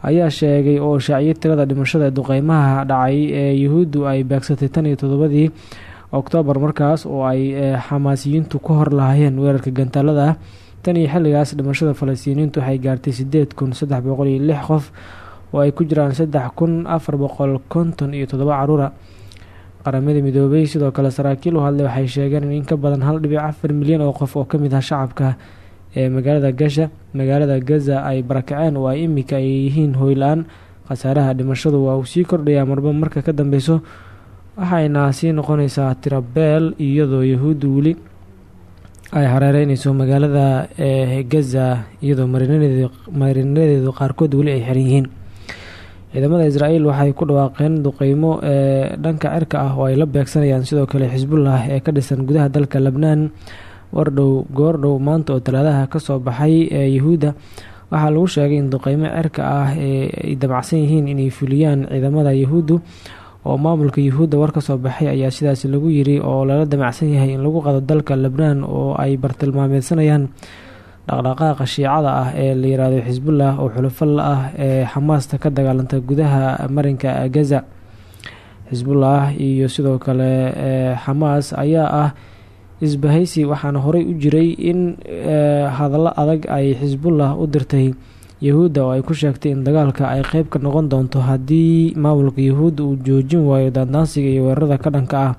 ayaa sheegay oo shaaciyay tirada dhimashada duqeymaha dhacay ee yahuuddu ay beegsatay tan iyo toddobadii oktoobar markaas oo ay xamaasiyiintu ku hor lahaayeen weerarka gantaalada ah tan iyo xilligaas dhimashada falastiiniyiintu waxay gaartay sideed kun saddex boqol iyo lix qof oo ay ku jiraan saddex kun afar boqol konton iyo toddoba caruura qaramada midoobay sidoo kale saraakiil u hadlay waxay sheegeen in in ka badan hal dhibic afar milyan oo qof oo ka mid ah shacabka ee magaalada gasha magaalada gaza ay barakaceen oo ay imika ay yihiin hoyla-aan khasaaraha dhimashadu waa uu sii kordhayaa marba marka ka dambeyso waxayna sii noqonaysaa tirabeel iyadoo yahuudda weli ay hareereyneyso magaalada ee gaza iyadoo marinadeedu qaarkood weli ay xiran yihiin ciidamada israel waxay ku dhawaaqeen duqeymo ee dhanka cirka ah oo ay la beegsanayaan. Sidoo kale xisbullah ee ka dhisan gudaha dalka lebnaan wardhow goordhow maanta oo talaadaha ka soo baxay ee yahuudda waxaa lagu sheegay in duqeymo cirka ah ay damacsan yihiin inay fuliyaan ciidamada yahuuddu oo maamulka yuhuudda war ka soo baxay ayaa sidaas lagu yiri oo lala damacsan yahay in lagu qado dalka lebnaan oo ay bartilmaameedsanayaan dhaqdhaqaaqa shiicada ah ee la yiraahdo xisbullah oo xulufo la ah ee xamaasta ka dagaalanta gudaha marinka gaza. Xisbullah iyo sidoo kale xamaas ayaa ah isbahaysi waxaana horey u jiray in hadallo adag ay xisbullah u dirtay. Yahuudda oo ay ku sheegtay in dagaalka ay qeyb ka noqon doonto haddii maamulka yahuudda uu joojin waayo daandaansiga iyo weerarada ka dhanka ah.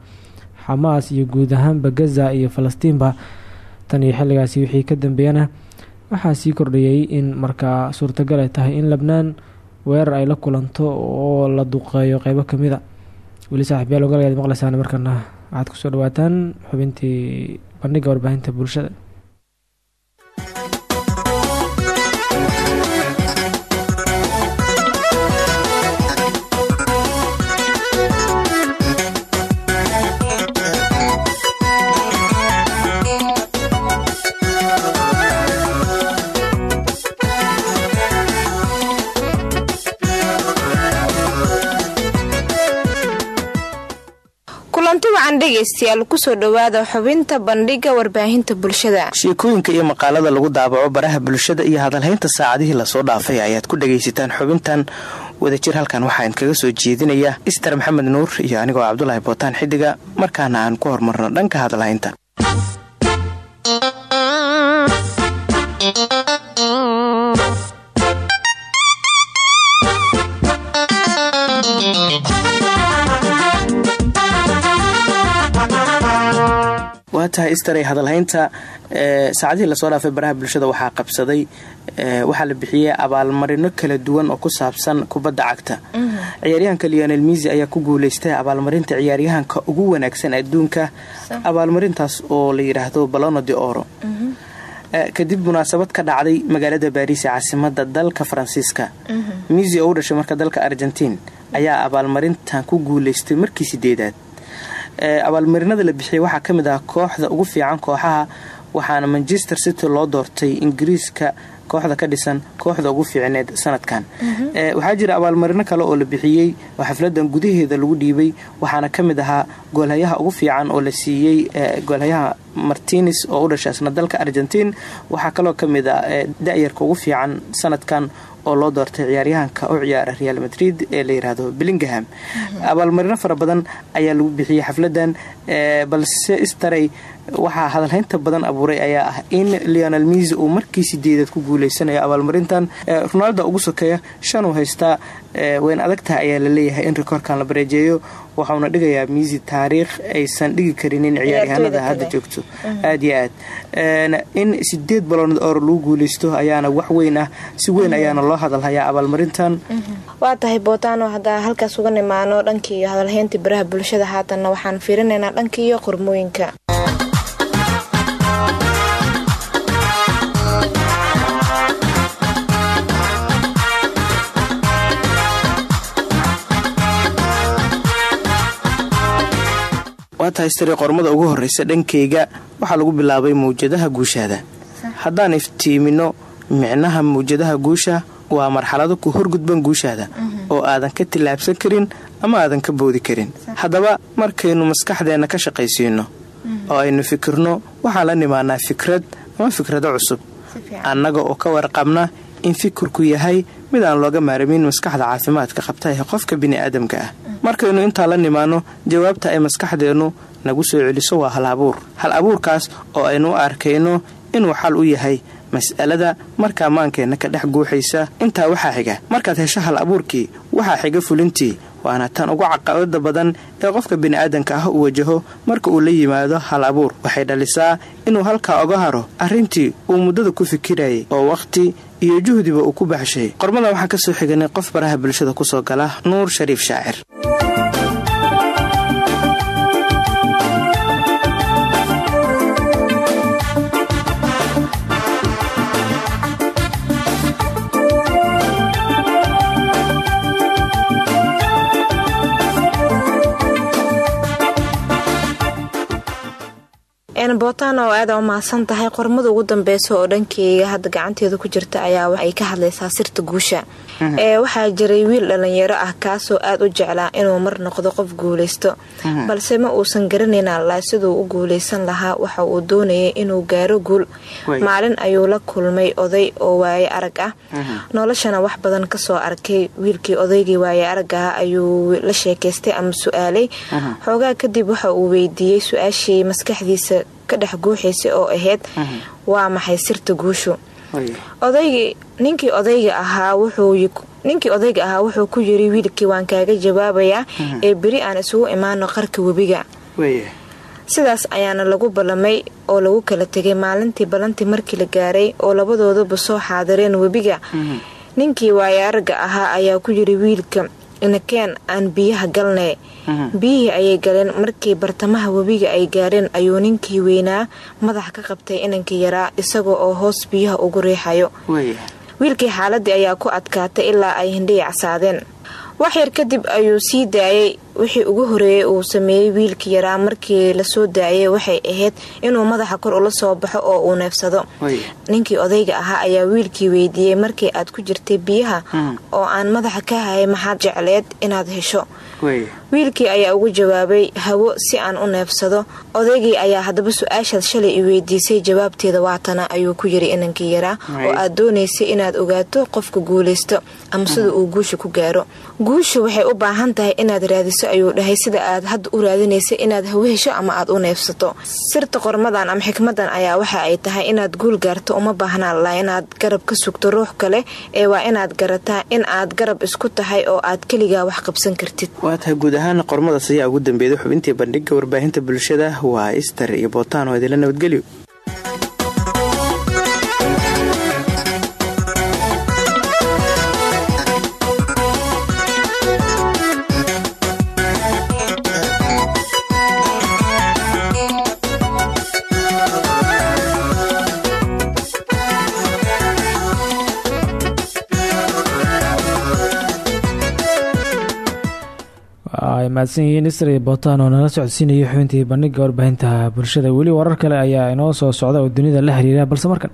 Xamaas iyo guud ahaanba gaza iyo falastiinba tan iyo xilligaasi wixii ka dambeeyana waxaa sii kordhayay in markaa suurtagal ay tahay in lebnaan weerar ay la kulanto oo la duqeeyo qeybo ka mid a. Weli saaxiibyaal ogal ayaad maqleysaan markana waxaad ku soo dhawaataan xubintii bandhiga warbaahinta bulshada dhegaystayaal ku soo dhowaada xubinta bandhiga warbaahinta bulshada. Sheekooyinka iyo maqaalada lagu daabaco baraha bulshada iyo hadalhaynta saacadihii la soo dhaafay ayaad ku dhagaysataan xubintan. Wadajir halkan waxaa idinkaga soo jeedinaya ister maxamed nuur iyo anigoo cabdulaahi bootaan xidiga markaana aan ku hormarno dhanka hadalhaynta waa tahay istaray hadalhaynta saacadihii la soo dhaafay baraha bulshada waxaa qabsaday waxaa la bixiyey abaalmarino kala duwan oo ku saabsan kubadda cagta. Ciyaaryahanka leonel misi ayaa ku guuleystay abaalmarinta ciyaaryahanka ugu wanaagsan adduunka. Abaalmarintaas oo la yidhaahdo balono de oro kadib munaasabad ka dhacday magaalada baariis ee caasimada dalka faransiiska. Misi oo u dhashay marka dalka argentiin ayaa abaalmarintan ku guuleystay markii sideedaad abaalmarinada la bixiyay waxaa ka mid ah kooxda ugu fiican kooxaha waxaana manchester city loo doortay ingiriiska kooxda ka dhisan kooxda ugu fiicneed sanadkan. Waxaa jira abaalmarino kale oo la bixiyey oo xafladan gudaheeda lagu dhiibay waxaana ka mid ahaa goolhayaha ugu fiican oo la siiyey goolhayaha martines oo u dhashay isna dalka argentiin. Waxaa kaloo ka mid ah da'yarka ugu fiican sanadkan oo loo doortay ciyaaryahanka u ciyaara real madrid ee la yiraahdo bellingham. Abaalmarino fara badan ayaa lagu bixiyey xafladan balse istaray waxaa hadalhaynta badan abuuray ayaa ah in leonel misi uu markii sideedaad ku guuleysanayo abaalmarintan ronaldo ugu sokeeya shan uu haystaa wayn adagtaha ayaa la leeyahay in rikoorkan la bareejeeyo waxauna dhigayaa misi taariikh aysan dhigi karinin ciyaaryahanada hadda joogto. Aad iyo aad. In sideed baloonad oor lagu guuleysto ayaana wax weyn ah si weyn ayaana loo hadalhayaa abaalmarintan. Waa tahay bootaano haddaa halkaas uga nimaano dhankiiyo hadalhayntii baraha bulshada haatanna waxaan fiirinaynaa dhankiiyo qormooyinka waa tahay qormada ugu horreysa dhankayga waxaa lagu bilaabay mawjadaha guushaada. Haddaan iftiimino micnaha mawjadaha guusha waa marxalado ku horgudban guushaada oo aadan ka tillaabsan karin ama aadan ka boodi karin. Haddaba markaynu maskaxdeenna ka shaqaysiino oo aynu fikirno waxaan la nimaanaa fikrad ama fikrado cusub. Annaga oo ka warqabna in fikirku yahay mid aan looga maaramin maskaxda caafimaadka qabta ee qofka bini'aadamka ah. Markaynu intaa la nimaano jawaabta ay maskaxdeennu nagu soo celiso waa hal abuur. Hal abuurkaas oo aynu u arkayno inuu xal u yahay mas'alada markaa maankeenna ka dhex guuxaysa intaa waxaa xiga. Markaad hesho hal abuurkii waxaa xiga fulintii waana tan ugu caqabada badan ee qofka bini'aadanka ah u wajaho marka uu la yimaado hal abuur. Waxay dhalisaa inuu halkaa oga haro arrintii uu muddada ku fikirayay oo wakhti iyo juhdiba uu ku baxshay. Qormada waxaa ka soo xiganay qof baraha bulshada ku soo gala nuur shariif shaacir bootaan oo aada u mahadsan tahay. Qormada ugu dambeysa oo dhankeyga hadda gacanteeda ku jirta ayaa waxay ka hadlaysaa sirta guusha. Ee waxaa jiray wiil dhalinyaro ah kaasoo aada u jeclaa inuu mar noqdo qof guuleysto balse ma uusan garanayn allaa siduu u guuleysan lahaa waxa uu doonayay inuu gaaro guul. Maalin ayuu la kulmay oday oo waaye arag ah. Noloshana wax badan ka soo arkay. Wiilkii odaygii waaye arag ah ayuu la sheekaystay ama su'aalay. Xoogaa kadib waxa uu weydiiyey su'aashii maskaxdiisa ka dhex guuxaysa oo ahayd waa maxay sirta guushu? Odaygii ninkii odayga ahaa wuxuu ninkii odayga ahaa wuxuu ku yiri wiilkii waan kaaga jawaabayaa ee beri aan isugu imaano qarka webiga. Sidaas ayaana lagu ballamay oo lagu kala tegay maalintii ballantii markii la gaaray oo labadooduba soo xaadireen webiga. Ninkii waayaaraga ahaa ayaa ku yiri wiilka inakeen aan biyaha galnay. Biyihii ayay galeen. Markii bartamaha webiga ay gaareen ayuu ninkii weynaa madax ka qabtay inankii yaraa isagoo oo hoos biyaha ugu riixayo wiilkii xaaladii ayaa ku adkaatay ilaa ay hindhiya casaadeen wax yar kadib ayuu sii daayay. Wixii ugu horeeyay uu sameeyey wiilkii yaraa. Markii la soo daayay waxay ahayd inuu madaxa kor ula soo baxo oo uu neefsado. Ninkii odayga ahaa ayaa wiilkii weydiiyey markii aad ku jirtay biyaha oo aan madaxa ka hayay maxaad jecleed inaad hesho wiilkii ayaa ugu jawaabay hawo si aan u neefsado. Odaygii ayaa haddaba su'aashaad shalay i weydiisay jawaabteeda waatana ayuu ku yiri inankii yaraa oo aad doonaysay inaad ogaato qofka guulaysto ama sida uu guusha ku gaaro. Guusha waxay u baahan tahay inaad raadiso ayuu dhahay sida aad hadda u raadinaysa inaad hawo hesho ama aad u neefsato. Sirta qormadan ama xikmadan ayaa waxa ay tahay inaad guul gaarto uma baahnaan la inaad garab ka sugto ruux kale ee waa inaad garataa in aad garab isku tahay oo aad keligaa wax qabsan kartid waa tahay guud ahaan qormadaas ayaa ugu dambeeyday xubintii bandhiga warbaahinta bulshada waa ister iyo bootaan oo idinla nabadgelyo mahadsan yihiin isri bootaan oo nala socodsiinayay xubintii bandhiga warbaahinta. Bulshada weli warar kale ayaa inoo soo socda oo dunida la xiriira balse markan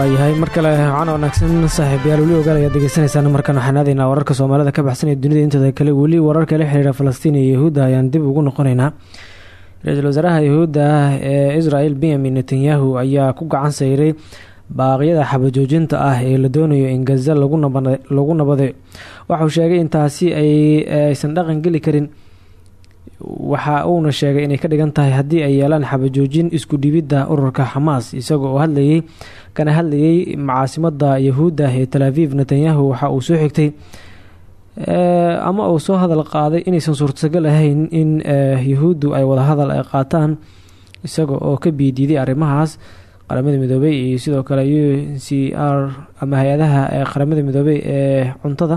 waayahay mar kale cana wanaagsan saaxiibayaal weli ogaal ayaad degeysanaysaan markan waxaan aadaynaa wararka soomaalida ka baxsan ee dunida intooda kale. Weli wararka la xiriira falastiin iyo yahuudda ayaan dib ugu noqonaynaa. Ra'iisul wasaaraha yahuudda ee israel benyamin netanyahu ayaa ku gacan sayray baaqyada xabajoojinta ah ee la doonayo in gaza lagu nabaday waxauu sheegay in taasi aysan dhaqan geli karin. Waxa uuna sheegay inay ka dhigan tahay haddii ay yeelaan xabajoojin isku dhibidda ururka xamaas isaga oo hadlayay kana hadlayay macaasimada yahuudda ee tal aviv netanyahu waxa uu soo xigtay ama uu soo hadal qaaday inaysan suurtagal ahayn in yahuuddu ay wadahadal ay qaataan isaga oo ka biidiiday arrimahaas qaramada midoobey iyo sidoo kale u c r ama hay'adaha qaramada midoobey ee cuntada.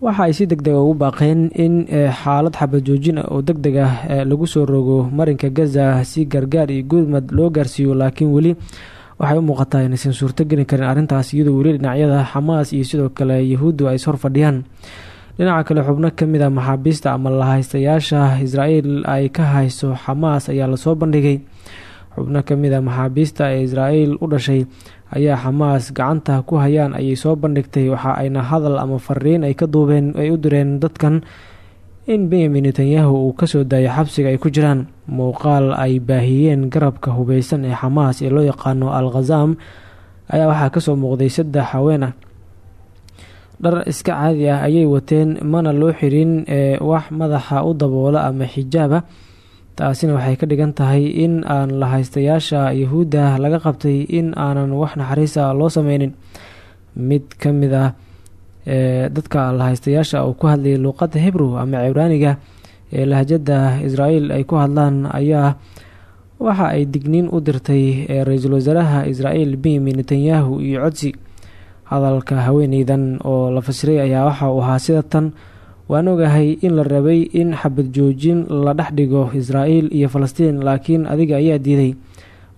Waxa ay si deg dega ugu baaqeen in xaalad xabad joojin oo deg deg ah lagu soo rogo marinka gaza si gargaar iyo gudmad loo gaarsiiyo laakiin weli waxay u muuqataa inaysan suurto gelin karin arrintaas iyadoo weli dhinacyada xamaas iyo sidoo kale yahuuddu ay ishor fadhiyaan. Dhinaca kale xubno ka mid a maxaabiista ama lahaystayaasha israel ay ka hayso xamaas ayaa la soo bandhigay. Xubno ka mid a maxaabiista ee israel u dhashay ayaa xamaas gacanta ku hayaan ayay soo bandhigtay. Waxa ayna hadal ama fariin ay ka duubeen ay u direen dadkan in benyamin netanyahu uu ka soo daayay xabsiga ay ku jiraan muuqaal ay baahiyeen garabka hubeysan ee xamaas ee loo yaqaano al khazam ayaa waxaa ka soo muuqday saddex haween ah. Dhar iska caadi ah ayay wateen mana loo xirin ee wax madaxa u daboola ama xijaaba taasina waxay ka dhigan tahay in aan lahaystayaasha yahuudda laga qabtay in aanan wax naxariisa loo sameynin mid ka mid ah dadka lahaystayaasha uu ku hadlayay luuqadda hebrew ama cibraaniga ee lahjada israel ay ku hadlaan ayaa waxa ay digniin u dirtay ra'iisul wasaaraha israel benyamin netanyahu iyo codsi. Hadalka haweeneydan oo la fasiray ayaa waxa uu ahaa sida waan ogahay in la rabay in xabad joojin la dhex dhigo israel iyo falastiin laakiin adiga ayaa diiday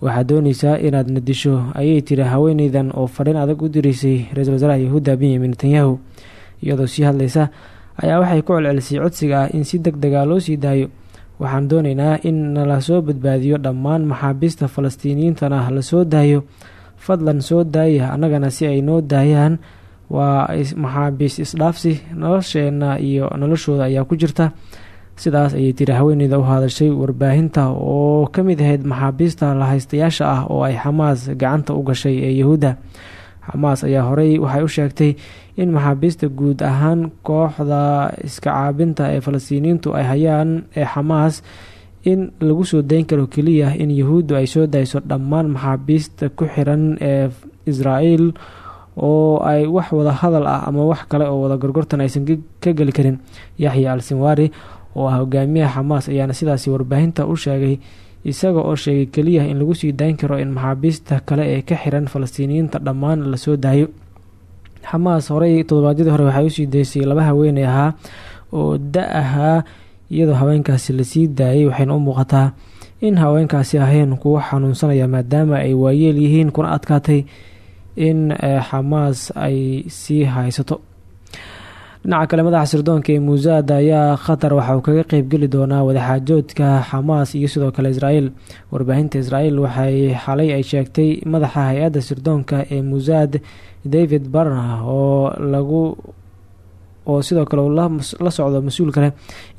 waxaad dooneysaa inaad nadisho. Ayay tiri haweeneydan oo fadhin adag u diraysay ra'iisul wasaaraha yahuudda benyamin netanyahu. Iyadoo sii hadlaysa ayaa waxay ku celcelisay codsiga ah in si deg dega loo sii daayo. Waxaan dooneynaa in nala soo badbaadiyo dhammaan maxaabiista falastiiniyiintana la soo daayo. Fadlan soo daaya annagana si ay noo daayaan. Waa maxaabiis isdhaafsi. Nolosheena iyo noloshooda ayaa ku jirta sidaas ayay tiri haweeneyda u hadashay warbaahinta oo ka mid ahayd maxaabiista lahaystayaasha ah oo ay xamaas gacanta u gashay ee yahuudda. Xamaas ayaa horey waxay u sheegtay in maxaabiista guud ahaan kooxda iska caabinta ee falastiiniyiintu ay hayaan ee xamaas in lagu soo dayn karo keliya in yahuuddu ay soo dayso dhammaan maxaabiista ku xiran ee israel oo ay wax wada hadal ah ama wax kale oo wada gorgortan aysan ka geli karin. Yaxya al sinwari oo ah hogaamiyaha xamaas ayaana sidaasi warbaahinta u sheegay isaga oo sheegay keliya in lagu sii dayn karo in maxaabiista kale ee ka xiran falastiiniyiinta dhammaan la soo daayo. Xamaas horey toddobaadyadii hore waxay u sii daysay laba haweeney ahaa oo da ahaa iyadoo haweenkaasi la sii daayay waxayna u muuqataa in haweenkaasi ahayn kuwo xanuunsanaya maadaama ay waayeel yihiin kuna adkaatay in xamaas ay sii haysato dhinaca kale madaxa sirdoonka ee muusaad ayaa khatar waxa uu kaga qeybgeli doonaa wadaxaajoodka xamaas iyo sidoo kale israel warbaahinta israel waxay xalay ay sheegtay madaxa hay'adda sirdoonka ee muusaad david barna oo lagu oo sidoo kale la socdo mas'uul kale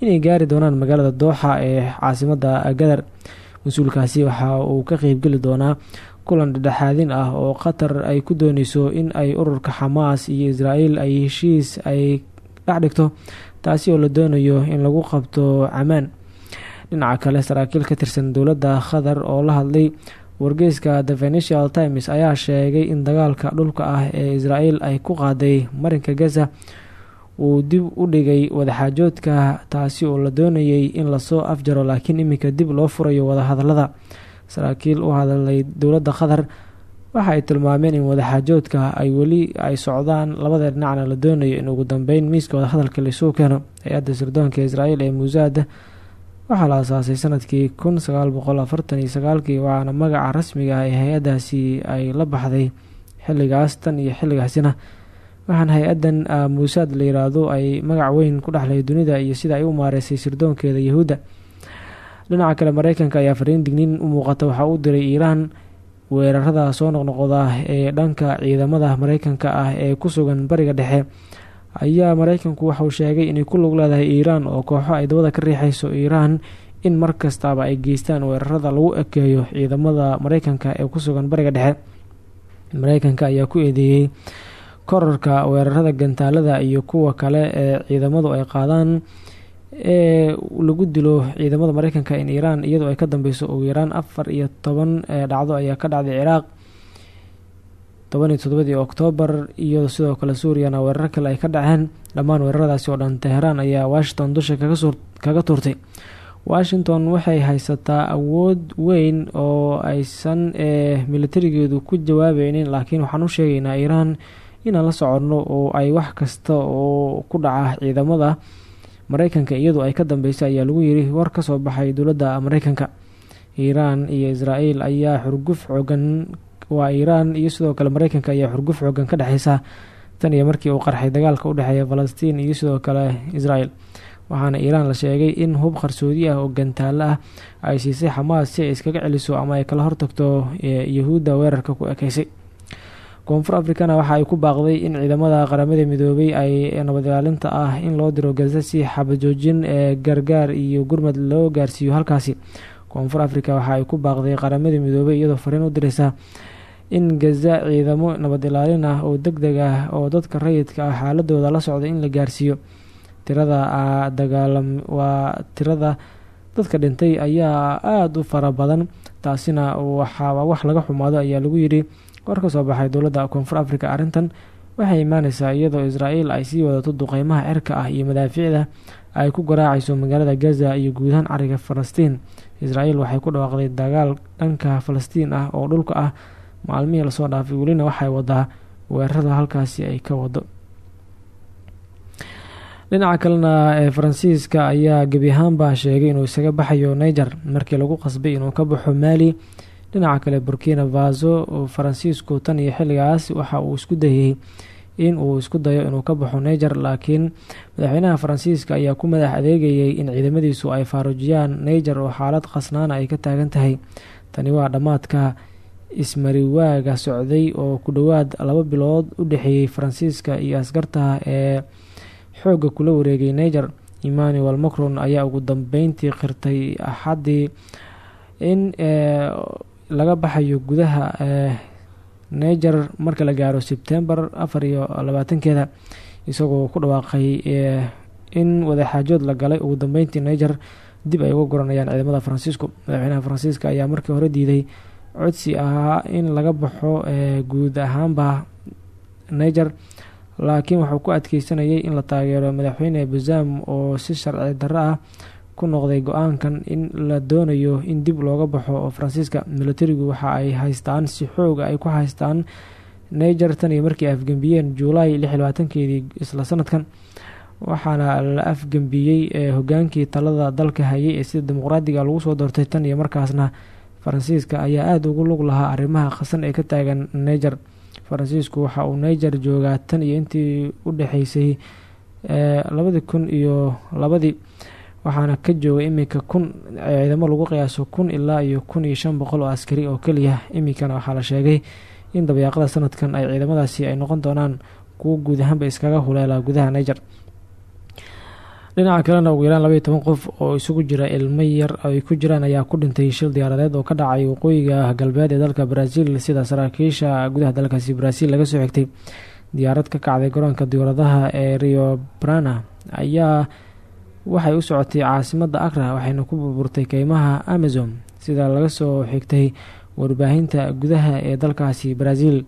inay gaari doonaan magaalada dooxa ee caasimada gadar. Mas'uulkaasi waxa uu ka qeybgeli doonaa kulan dhedhexaadin ah oo qatar ay ku dooneyso in ay ururka xamaas iyo israel ay heshiis ay dhex dhigto taasi oo la doonayo in lagu qabto camaan dhinaca kale saraakiil ka tirsan dowladda qatar oo la hadlay wargeyska the venetial times ayaa sheegay in dagaalka dhulka ah ee israel ay ku qaaday marinka gaza uu dib u dhigay wadaxaajoodka taasi oo la doonayay in la soo afjaro laakiin iminka dib loo furayo wadahadalada saraakiil u hadalay dowladda qatar waxa tilmaameen in wadaxaajoodka ay weli ay socdaan labada dhinacna la doonayo in ugu dambeyn miiska wadahadalka laisuu keeno hay'adda sirdoonka israel ee muusaad waxaa la asaasay sannadkii kun sagaal boqol afartan iyo sagaalkii waxaana magaca rasmiga ah ee hay'addaasi ay la baxday xilligaas tan iyo xilligaasina. Waxaana hay'addan muusaad la yiraahdo ay magac weyn ku dhexlay dunida iyo sida ay u maareysay sirdoonkeeda yahuudda dhinaca kale mareykanka ayaa fariin digniin u muuqata waxaa u diray iiraan weerarada soo noqnoqda ee dhanka ciidamada mareykanka ah ee ku sugan bariga dhexe. Ayaa mareykanku waxauu sheegay inay ku lug leedahay iiraan oo kooxo ay dabada ka riixayso iiraan in mar kastaaba ay geystaan weerarada lagu ekeeyo ciidamada mareykanka ee ku sugan bariga dhexe. Mareykanka ayaa ku eedeeyey korarka weerarada gantaalada iyo kuwa kale ee ciidamadu ay qaadaan ee lagu dilo ciidamada mareykanka in iiraan iyadoo ay ka dambeyso ugu yaraan afar iyo toban dhacdo ayaa ka dhacday ciraaq toban iyo oktoobar iyo sidoo kale suuriyana weerar kale ay ka dhaceen. Dhammaan weeraradaasi oo dhan teheraan ayaa washington dusha kaga tuurtay. Washington waxay haysataa awood weyn oo aysan militarigeedu ku jawaabeynin laakiin waxaan u sheegaynaa iiraan inaan la soconno oo ay wax kasta oo ku dhaca ciidamada mareykanka iyadoo ay ka dambeysay ayaa lagu yiri war ka soo baxay dowladda mareykanka iiraan iyo israel ayaa xurguf xoogan waa iiraan iyo sidoo kale mareykanka ayaa xurguf xoogan ka dhexeysa tan iyo markii uu qarxay dagaalka u dhexeeya falastiin iyo sidoo kale israel waxaana iiraan la sheegay in hub qarsoodi ah oo gantaalo ah ay siisay xamaas si ay iskaga celiso ama ay kala hortagto yahuudda weerarka ku ekeysay koonfur africana waxa ay ku baaqday in ciidamada qaramada midoobay ay nabad ilaalinta ah in loo diro gaza si xabajoojin ee gargaar iyo gurmad loo gaarsiiyo. Halkaasi koonfur africa waxa ay ku baaqday qaramada midoobay iyadoo fariin u direysa in gaza ciidamo nabad ilaalin ah oo deg deg ah oo dadka rayidka ah xaaladooda la socda in la gaarsiiyo. Tirada dagaalam waa tirada dadka dhintay ayaa aada u fara badan taasina waxaa wax laga xumaado ayaa lagu yidhi war ka soo baxay dowladda koonfur africa arrintan waxay imaaneysaa iyadoo israel ay sii wadato duqeymaha cirka ah iyo madaafiicda ay ku garaacayso magaalada gaza iyo guud ahaan cariga falastiin. Israel waxay ku dhawaaqday dagaal dhanka falastiin ah oo dhulka ah. Maalmihii la soo dhaafay welina waxay wadaa weerarada halkaasi ay ka wado dhinaca kalena ee faransiiska ayaa gebi ahaanba sheegay inuu isaga baxayo niger markii lagu qasbay inuu ka baxo maali dhinaca kale burkina faso faransiisku tan iyo xilligaas waxa uu isku dayay in uu isku dayo inuu ka baxo niger laakiin madaxweynaha faransiiska ayaa ku madax adeegayay in ciidamadiisu ay faaruujiyaan niger oo xaalad khasnaana ay ka taagan tahay. Tani waa dhammaadka ismariwaaga socday oo ku dhowaad laba bilood u dhexeeyey faransiiska iyo askarta ee xoogga kula wareegay niger. Emmanuel macron ayaa ugu dambeyntii qirtay axaddii in laga baxayo gudaha niger marka la gaaro sebtembar afar iyo labaatankeeda isagoo ku dhawaaqay in wadaxaajood la galay. Ugu dambeyntii niger dib ay uga goranayaan ciidamada faransiisku madaxweynaha faransiiska ayaa markii hore diiday codsi ahaa in laga baxo guud ahaanba niger laakiin wuxuu ku adkeysanayay in la taageero madaxweyne bazaam oo si sharci darro ah ku noqday go'aankan in la doonayo in dib looga baxo oo faransiiska milatarigu waxa ay haystaan si xooga ay ku haystaan niger tan iyo markii afgembiyeen juulaay labaatankeedii isla sanadkan. Waxaana la afgembiyey ee hogaankii talada dalka hayay ee sida dimuqraadiga lagu soo doortay tan iyo markaasna faransiiska ayaa aada ugu lug lahaa arrimaha qasan ee ka taagan niger. Faransiisku waxa uu niger joogaa tan iyo intii u dhexeysay labadii kun iyo labadii waxaana ka joogay iminka kun ciidamo lagu qiyaaso kun ilaa iyo kun iyo shan boqol oo askari oo keliya. Iminkana waxaa la sheegay in dabayaaqada sanadkan ay ciidamadaasi ay noqon doonaan kuwo guud ahaanba iskaga huleela gudaha niger. Dhinaca kalena ugu yaraan labaiyo toban qof oo isugu jira ilmo yar ay ku jiraan ayaa ku dhintay shil diyaaradeed oo ka dhacay waqooyiga galbeed ee dalka brazil sida saraakiisha gudaha dalkaasi brazil laga soo xigtay. Diyaarad ka kacday garoonka diyaaradaha ee rio brana ayaa waxay u socotay caasimadda akra waxayna ku burburtay keymaha amazon sida laga soo xigtay warbaahinta gudaha ee dalkaasi brazil.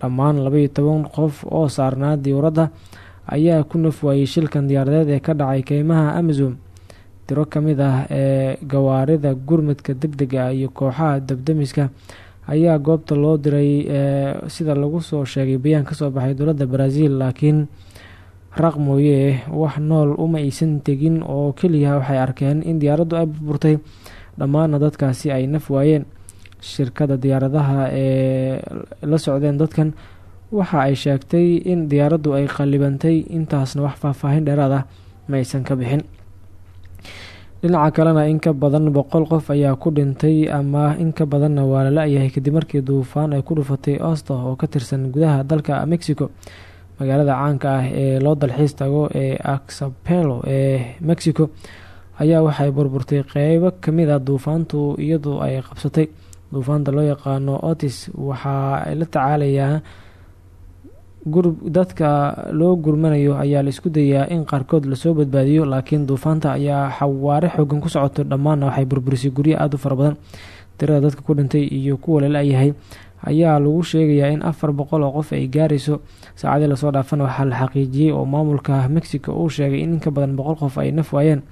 Dhammaan labaiyo toban qof oo saarnaa diyuuradda ayaa ku naf waayey shilkan diyaaradeed ee ka dhacay keymaha amazon. Tiro ka mid ah ee gawaarida gurmadka deg dega iyo kooxaha dabdamiska ayaa goobta loo diray sida lagu soo sheegay bayaan ka soo baxay dowladda brazil laakiin raq mooye wax nool uma aysan tegin oo keliya waxay arkeen in diyaaraddu ay burburtay dhammaana dadkaasi ay naf waayeen. Shirkadda diyaaradaha ee la socdeen dadkan waxa ay sheegtay in diyaaraddu ay qallibantay. Intaasna wax faahfaahin dheeraad ah ma ka bixin. Dhinaca kalena in ka badan boqol qof ayaa ku dhintay ama in ka badanna waa la la-yahay kadib markii duufaan ay ku dhufatay osto oo ka tirsan gudaha dalka mexico magaalada caanka ah ee loo dalxiis tago ee axapelo ee mexico ayaa waxay burburtay qeybo ka mid a duufaantu iyadoo ay qabsatay. Duufaanta loo yaqaano otis waxa ay la tacaalayaa dadka loo gurmanayo ayaa la isku dayaa in qaarkood la soo badbaadiyo laakiin duufaanta ayaa xawaare xoogan ku socoto dhammaanna waxay burburisay guryo aada u fara badan tirada dadka ku dhintay iyo kuwa la la-yahay ayaa lagu sheegayaa in afar boqol oo qof ay gaarayso saacadii la soo dhaafana waxaa la xaqiijiyey oo maamulka mexico uu sheegay in inka badan boqol qof ay naf waayeen.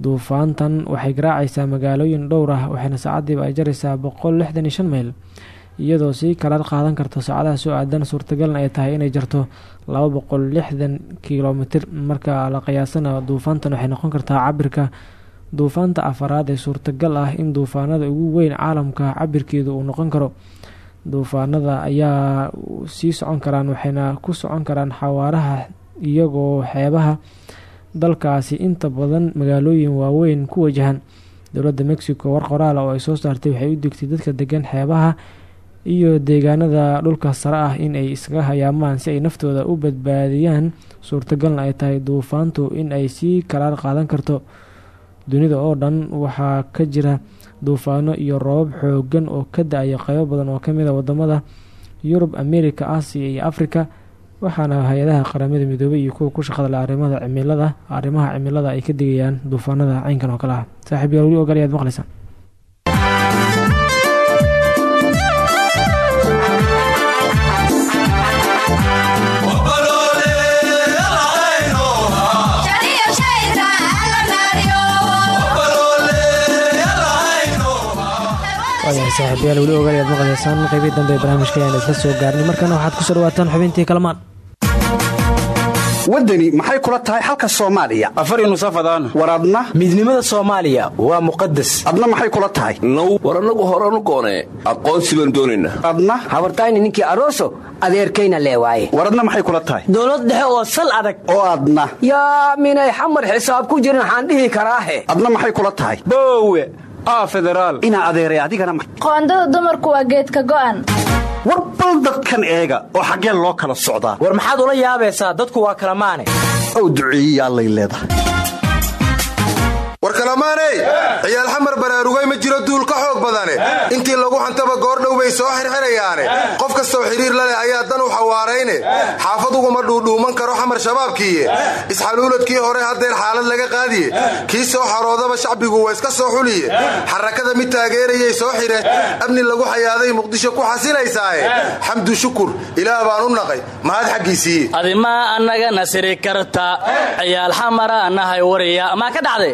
Duufaantan waxay garaacaysaa magaalooyin dhowr ah waxayna saacadiiba ay jaraysaa boqol lixdan shan mayl iyadoo sii kalaad qaadan karto saacadaha soo aadan suurtagalna ay tahay inay jarto laba boqol lixdan kilomitir. Marka la qiyaasana duufaantan waxay noqon kartaa cabirka duufaanta afaraad ee suurtagal ah in duufaanada ugu weyn caalamka cabirkeedu uu noqon karo duufaanada ayaa sii socon karaan waxayna ku socon karaan xawaaraha iyagoo xeebaha dalkaasi. Inta badan magaalooyin waaweyn ku wajahan dowladda mexico war qoraala oo ay soo saartay waxay u digtay dadka degan xeebaha iyo deegaanada dhulka sare ah in ay iskaga hayaamaan si ay naftooda u badbaadiyaan. Suurtagalna ay tahay duufaantu in ay sii kalaad qaadan karto dunida oo dhan. Waxaa ka jira duufaano iyo roobab xoogan oo ka da'aya qaybo badan oo ka mid a waddamada yurub america aasiya iyo africa waxaana hay'adaha qaramada midoobay iyo kuwa ku shaqada le arimada cimilada arrimaha cimilada ay ka digayaan duufaanada caynkan oo kale ah. Saaxiib yaal weli ogaal ayaad maqlaysaan saaxiibayaal weli ogaal ayaad maqlaysaan qeybii dambe ee barnaamijka ayaan isla soo gaarnay. Markana waxaad ku soo dhawaataan xubintii kalamaan. Waddani maxay kula tahay xalka soomaaliya? Afar nusafadaan war adna midnimada soomaaliya waa muqadas adna maxay kula tahay? Now war annagu horanu goonee aqoonsi baan doonaynaa adna habartayni ninkii aroso adeerkayna lee waaye war adna maxay kula tahay? Dowlad dhexe oo sal adag. Oo adna yaa minay xamar xisaab ku jirin waxaan dhihi karaahe adna maxay kula tahay? Boowe inaa adeeray adigana qoondada dumarku waa geedka go'an. War bal dadkan eega oo xaggeen loo kala socdaa. War maxaad ula yaabaysaa dadku waa kala maane. Ow duceeyeya allay leedahay war kalamaaney ciyaal xamar baraarugay ma jiro duul ka xoog badane. Intii lagu hantaba goordhow bay soo xirxirayaane. Qof kastoo xidhiir laleh ayaa dan u xawaarayne. Xaafad uguma dhuudhuuman karo xamar shabaabkiiye. Isxaluuladkii hore haddeer xaalad laga qaadiye. Kii soo xaroodaba shacbigu waa iska soo xuliye. Xarakada mid taageerayay soo xidhe amni lagu xayaaday muqdisho ku xasilaysaaye. Xamdu shukur ilaah baan u naqay. Mahad xaggiisiiye adimaa annaga nasiri karta. Ciyaal xamara nahay wariya. Maa ka dhacday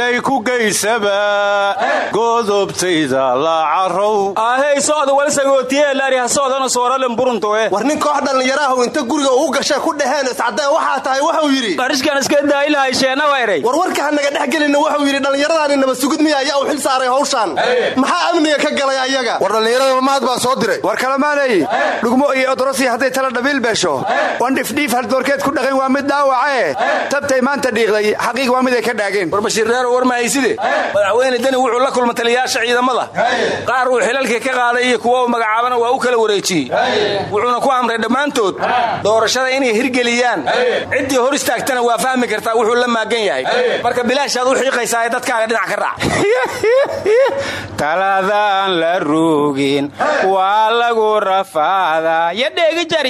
meelay ku geysaba godobtayda la carow ahey socda walsagootiyeelaari ha socdana sooralen buruntoe war nin koox dhallinyarahu inta guriga uu gashay ku dhaheen iscadee waxaa tahay wuxuu yidhi qarishkan iska daayilahay sheena wayray war warka ha naga dhex gelina wuxuu yidhi dhallinyaradaani nabasugid miya ayaa u xil saaray hawshaan. Maxaa amniga ka galay ayaga? War dhallinyarada mamahad baa soo diray. War kalamaanay dhugmo iyo odorosi hadday tala dhabiil beesho. Wan dhifdhiif haldoorkeed ku dhaqan waa mid dhaawacae tabtay maanta dhiiqday xaqiiq waa mid ay ka dhaageen war bashiirreero war mahayside madaxweyne deni wuxuu la kulma taliyayaasha ciidamada. Qaar uu xilalkii ka qaaday iyo kuwa uu magacaabana waa u kala wareejiyey. Wuxuuna ku amray dhammaantood doorashada inay hirgeliyaan. Ciddii hor istaagtana waa fahmi kartaa wuxuu la maagan yahay. Marka bilaashaad u xiiqaysaa ee dadkaaga dhinac ka raac. Taladaan la rogin waa lagu rafaadaa.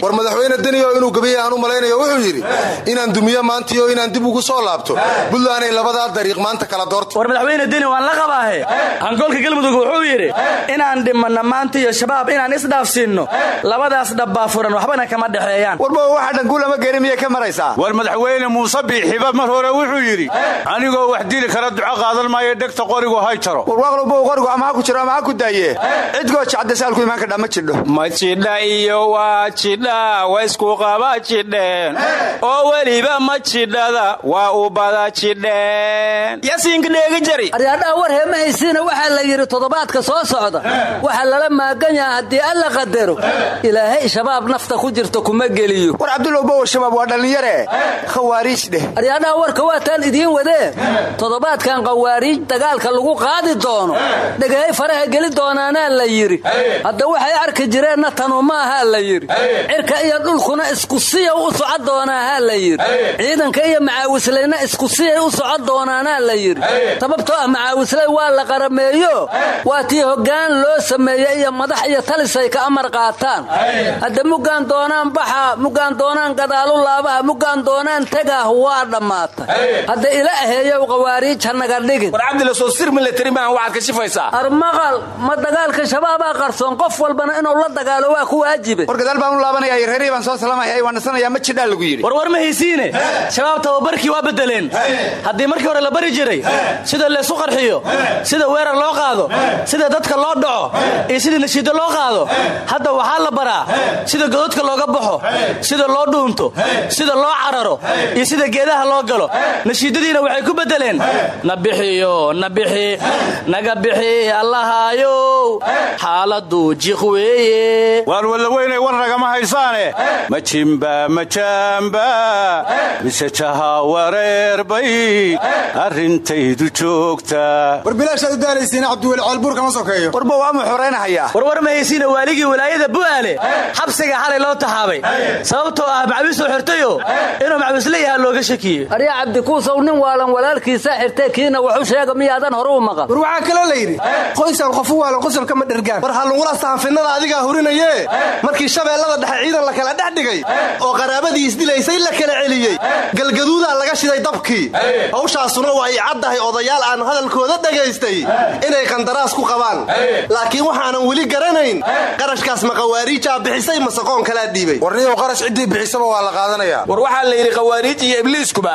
War madaxweyne deniyo inuu gabiya aan u malaynayo wuxuu yidhi inaan dumiyo maantiyo inaan dib ugu soo laabto. Buntlanday labadaa dariiq maanta war madaxweyne deni waan la qabaahe. Hangoolka galmudug wuxuu yidhi inaan dhimanno maanta iyo shabaab inaan isdhaafsiinno labadaas dhabbaa furan waxbana kama dhexeeyaan. Warba waxa dhanguulama geeri miyay ka maraysaa? War madaxweyne muuse biixiba mar hore wuxuu yidhi anigoo wax dili kara duco qaadan maayo dhegta qorigu hay jaro. Warwaaqlubow qorigu ama ha ku jiro ama ha ku daaye. Cidgoo jacdasaalku imaan kadha ma jidho. Ma jidha iyo waa jidha wa isku qaba jidheen. Oo weliba ma jidhada waa u bada jidheen aryaadhaha war heema haysiina waxaa la yidhi toddobaadka soo socda waxaa lala maagan yaha haddii alla qadaro ilaahay shabaab nafta ku jirta kuma geliyo. War cabdulow bow shabaab waa dhallinyare. Khawaariij dheh. Aryaadhaha warka waataan idiin wadee toddobaadkan khawaariij dagaalka lagu qaadi doono. Dhegahay faraha geli doonaanaa la yidhi. Hadda waxay arki jireenna tanu maahaa la yidhi. Cirka iyo dhulkuna isku siya u socon doonaahaa la yidhi. Ciidanka iyo macaawislayna isku siyay u socon doonaanaa la yidhi sababtoo ah macaawislay waa la qarameeyo. Waa tii hoggaan loo sameeyey iyo madax iyo talisay ka amar qaataan. Hadda muggaan doonaan baxa muggaan doonaan gadaalu laabaha muggaan doonaan tegaah waa dhammaatay hadda ila aheeyow khawaariij ha naga dhigin. War cabdila soo sir milatari maahan waxaad ka shifaysaa. Armaqal ma dagaalka shabaabaa qarsoon qof walbana inuu la dagaalo waa ku waajibe. War gadaal baan u laabanaya reerii baan soo salaamaya waan nasanayaa ma jidhaa lagu yidhi. Warwar ma haysiine? Shabaab tababarkii waa bedeleen haddii markii hore la bari jiray sida leesu qarxiyo sida weerar loo qaado sida dadka loo dhaco iyo sidii nashiido loo qaado. Hadda waxaa la baraa sida gododka looga baxo sida loo dhuunto sida loo cararo iyo sida geedaha loo galo. Nashiidadiina waxay ku bedeleen nabixiyo nabixi naga bixi allahaayow xaaladdu jiq weeye. Waan wallaweynay war nagama haysaane. Ma jimba ma jaamba mise jaha wareerbay arrintaydu joogtaa. War bilaashaad u daalaysiina cabdiweli ceelbuur kama sokeeyo warba waamu xoraynahayaa warwar ma haysiina waaligii walaayada bu'aale? Xabsiga xalay loo taxaabay sababtoo ah macbisuu xirtayo. Inuu macbisla yahaa looga shakiyey aryaa cabdikuusow nin waalan walaalkiisa xirtay kiina waxu sheega miyaadan hore u maqan. War waxaa kaloo la yidhi qoysaan qofu waalan qosolka ma dhergaan. War hallugula saanfinnada adigaa hurinayee? Markii shabeellada dhexe ciidan la kala dhex dhigay oo qaraabadii isdilaysay la kala celiyey galgaduudaa laga shiday dabkii. Hawshaasuna waa caddahay odayaal aan hadalkooda dhagaystay inay qandaraas ku qabaan. Laakiin waxaanan weli garanayn qarashkaas ma qawaariijaa bixisay mase qoon kalaa dhiibay warniyow qarash ciddii bixisaba waa la qaadanayaa war waxaa la yidhi khawaariij iyo ibliiskuba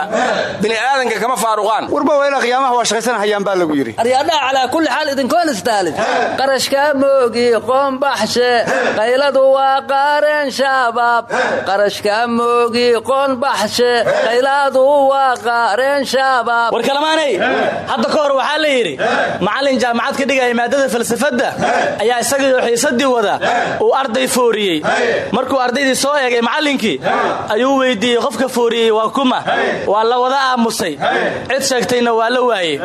bini aadanka kama faaruqaan. Warba weyna qiyaamaha waa shaqaysanahayaan baa lagu yidhi. Aryaadhaha calaa kulli xaal idinkoon istaalin. Qarashkaa moogi qoonbaxshe qayladu waa qaareen shaabaab qarashkaa moogi qoonbaxshe qayladu waa qaareen shaabaab kalamaanay hadda ka hor waxaa la yidhi macallin jaamacad ka dhigaya maadada falsafadda ayaa isagaiyo xiisadii wada uu arday fooriyey. Markuu ardaydii soo eegay macallinkii ayuu weydiiyey qofka fooriyey waa kuma. Waa la wada aamusay. Cid sheegtayna waa la waayey.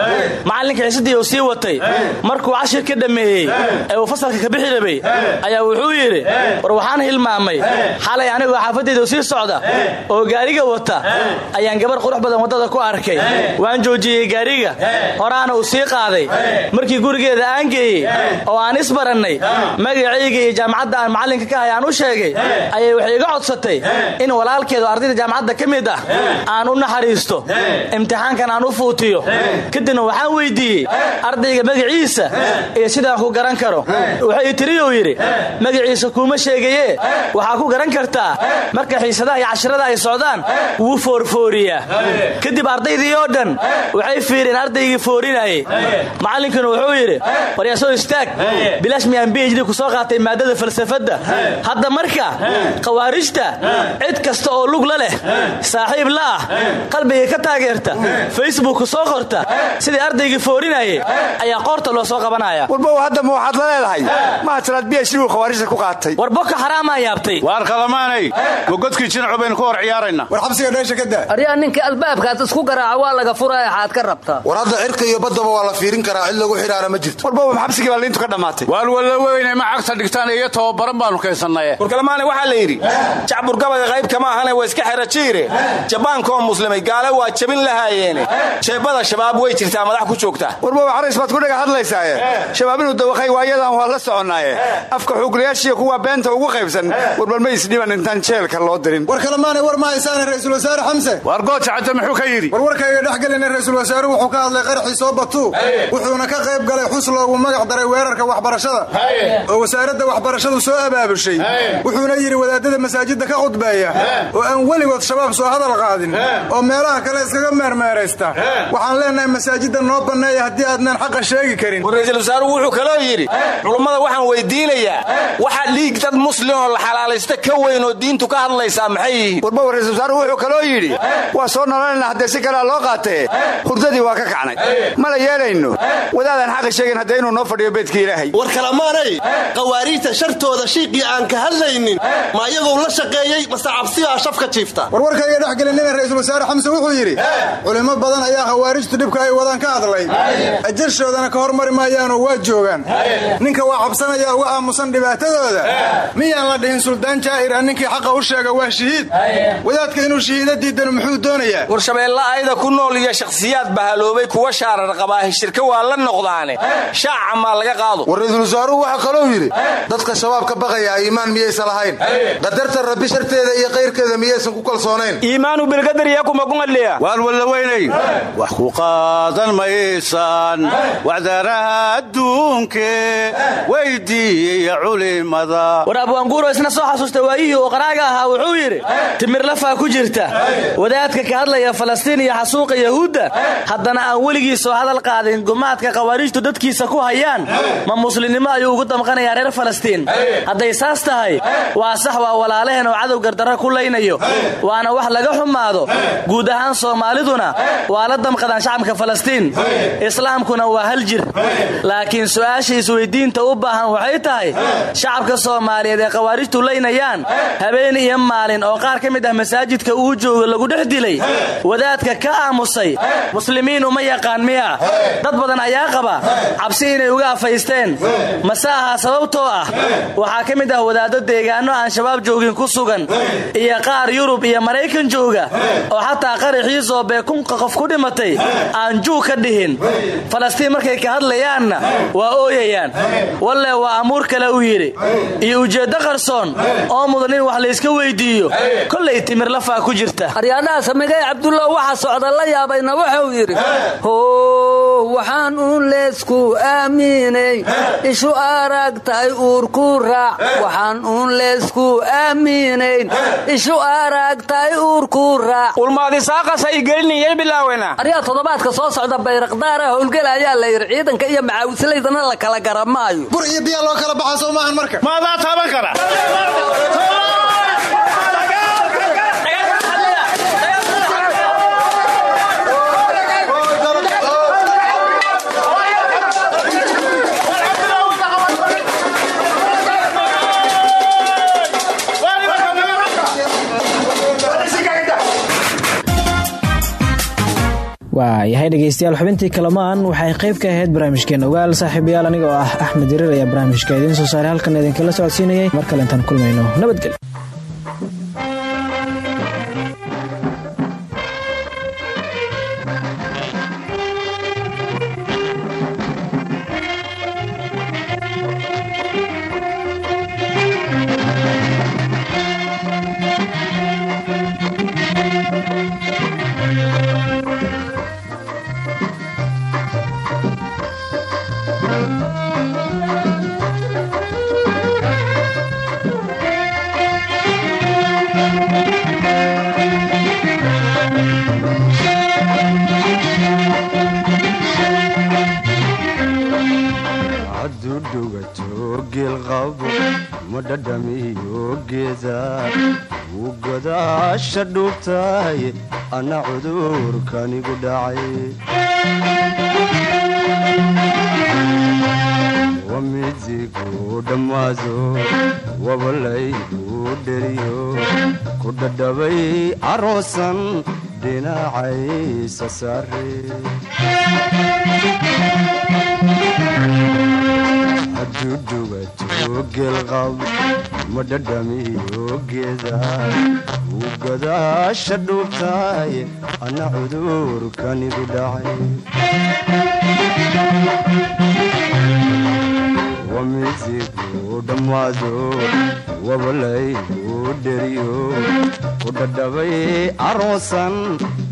Macallinka xiisadii uu sii watay markuu cashir ka dhammeeyey ee uu fasalka ka bixi rabay ayaa wuxuu yidhi war waxaan hilmaamay. Xalay anigoo xaafadayda sii socda oo gaariga wata ayaan gabar qurux badan waddada ku arkay. Waan joojiyey gaariga horaana uu sii qaaday. Markii gurigeeda aan geeyey oo aan isbarannay magacayga iyo jaamacadda aan macallinka ka hay aan u sheegay ayay waxay iga codsatay in walaalkeedu ardayda jaamacadda ka mid ah aan u naxariisto. Imtixaankan aan u fuutiyo. Kadibna waxaan weydiiyey ardayga magaciisa iyo sidaan ku garan karo. Wuxuu tiriyuu yidhi magaciisa kuuma sheegaye waxaa ku garan kartaa marka xiisadaha iyo cashirada ay socdaan wuu foorfooriyaa. Kadib ardaydii oo dhan waxay fiireen ardaygii foorinayay macallinkuna wuxuu yidhi waryasoo istaag. Bilaash miyaan bhd ku soo qaatay maadada falsafadda. Hadda marka khawaarijta cid kasta oo lug la leh saaxiib la ah qalbiga ka taageerta facebook soo qorta sidii ardaygii foorinayay ayaa qoorta loo soo qabanaya. Warbow hadda ma waxaad la leedahay? Mahadsanad biyashrigu khawaarijta ku qaatay. War boka xaraamaa yaabtay. Waar kalamaanay wagodkii jinacu baynu ku hor ciyaaraynaa war xabsiga dheesha ka daa. Aryaa ninka albaabkaas isku garaaca waa laga furaya xaad ka rabtaa. War hadda cirka iyo baddaba waa la fiirin karaa cid lagu xidhaana ma jirto. Warbow xabsigii baa liintu ka dhammaatay waar walla weyne ma cagta dhigtaan iyo tababaran baanu kaysannaye warkalamaane waxaa la yidhi jacburgabaga qayb kama ahane waa iska xera jiire. Jabaankoo muslimay gaale waa jabin lahaayeene. Jeebada shabaab way jirtaa madax ku joogtaa warbow xarays baad ku dhaga hadlaysaaye. Shabaab inuu dawaqay waayadan waa la soconnaaye afka xuuglayaashiiyo kuwa beenta ugu qaybsan warbal ma isdhiban intaan jeelka loo dirin. War kalemaanay war ma haysaane ra'yisul wasaare xamse. Waar gooja cadde muxuu ka yidhi? War warkayga dhex gelina ra'yisul wasaare wuxuu ka hadlay qaraxii soo batuu wuxuuna ka qayb galay xus loogu magac daray weerarka waxbarashada. Oo wasaaradda waxbarashadu soo abaabushay. Wuxuuna yidhi wadaadada masaajidda ka khudbeeya. Oo aan weligood shabaab soo hadal qaadin. Oo meelaha kale iskaga meermeeraysta. Waxaan leenahay masaajidda noo banneeya haddii aadnaan xaqa sheegi karin. War raiisul wasaaruhu wuxuu kaloo yidhi culummada waxaan weydiinayaa. Waxa dhiig dad muslim oo la xalaalaysta ka weyn oo diintu ka hadlaysaa maxay? Yihiin raiisul wasaaruhu wuxuu kaloo yidhi waa soo nololana haddee si kalea loo qaatee hurdadii waa ka kacnay. Mala yeelayno? Wadaadaan xaqi sheegin hadda inuu noo fadhiyo beedkii ilaahay. War kalamaanay qawaariijta shartooda shiiqii aan ka hadlaynin ma iyagoo la shaqeeyey mase cabsigaa shafka jiifta. Warwarkayga dhex gelinina ra'yisul wasaare xamse wuxuu yidhi culimo badan ayaa khawaarijtu dhibka ay wadaan ka hadlay. Ajarshoodana ka hormari maayaanoo waa joogaan. Ninka waa cabsanaya uga aamusan dhibaatadooda. Miyaan la dhihin suldaan jaa'ir ah ninkii xaqa u sheega waa shahiid. Wadaadka inuu shahiida diidano muxuu doonayaa? War shabeella ayda ku nool iyo shakhsiyaad bahaloobay kuwa shaarar qabaahi shirka waa la noqdaane. Shaaca maa laga qaado. War raiisul wasaaruhu waxaa kaloo yidhi dadka shabaab ka baqaya iimaan miyaysan lahayn. Qadarta rabbi sharteeda iyo kayrkeeda miyaysan ku kalsoonayn iimaanu bilqadariya kuma kungadliya waan walla weynay wax ku qaadan maysaan wacdaraha adduunke. Weydiiya culimada. War abwaanguuro isna soo xasuusta waayihii uu qaraaga ahaa wuxuu yidhi timir lafaa ku jirta. Wadaadka ka hadlaya falastiin iyo xasuuqa yahuudda haddana aan weligii soo hadal qaadin gumaadka khawaarijtu dadkiisa ku hayaan ma muslimnimo ayuu ugu damqanayaa reer falastiin. Hadday saas tahay waa sax waa walaalaheen oo cadow gardarra ku laynayo. Waana wax laga xumaado. Guud ahaan soomaaliduna waa la damqadaan shacabka falastiin. Islaamkuna waa hal jir. Laakiin su'aasha isweyddiinta u baahan waxay tahay shacabka soomaaliyeed ee khawaarijtu laynayaan habeen iyo maalin oo qaar ka mid ah masaajidka uu jooga lagu dhex dilay wadaadka ka aamusay muslimiin uma yaqaan miya? Dad badan ayaa qaba cabsi inay uga afaysteen. Mase ahaa sababtoo ah waxaa ka mid ah wadaaddo deegaanno aan shabaab joogin ku sugan iyo qaar yurub iyo maraykan jooga oo xataa qaraxii soobee kunka qof ku dhimatay aan juug ka dhihin. Falastiin markay ka hadlayaanna waa ooyayaan. Walle waa amuur kale uu yidhi. Iyo ujeeddo qarsoon oo mudan in wax layska weyddiiyo kollay timir lafaa ku jirta. Aryaadhaha samigay cabdullah waxa socda la yaabayna wuxuu yidhi how waxaan uun leesku aaminay. Ishu aragtay uurku raac. Waxaan uun leesku aaminayn ishu aragtay uurku raac. Ulmaadisaaqasay geliniyay bilaawena. Aryaa toddobaadka soo socda bayraqdaara howlgela ayaa la yidhi ciidanka iyo macaawislaydana la kala garamaayo bur iyo biyaa loo kala baxaa soo maahan marka. Maadaa taaban kara waa yahay dhegeystayaal xubintii kalamaan waxay qayb ka ahayd barnaamijkeena ogaal. Saaxiibayaal aniga oo ah axmed yarir ayaa barnaamijka idiin soo saaray halkan idinkala socodsiinayay. Mar kale intaan kulmayno nabadgelyo ana cudurkanigu dhacay. Wamidigu dhammaado wabalaygu dheriyo. Ku dhadhabay aroosan dhinacaysa saare hadduu dhugato geelqab ma dhadhamiyo geeda wuu gadaasha ana cudurkanigu dhacay wamidigu dhammaado wabalaygu dheriyo ku dhadhabay aroosan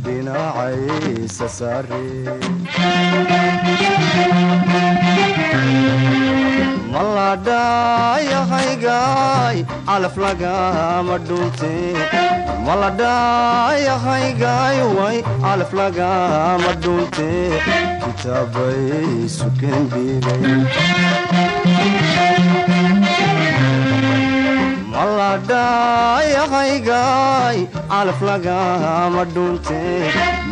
dhinacaysa saare maladhayahaygaay calaf lagama dhunte maladhayahaygaay way calaf lagama dhunte kitaabay suken dhiigay maladhayahaygaay calaf lagama dhunte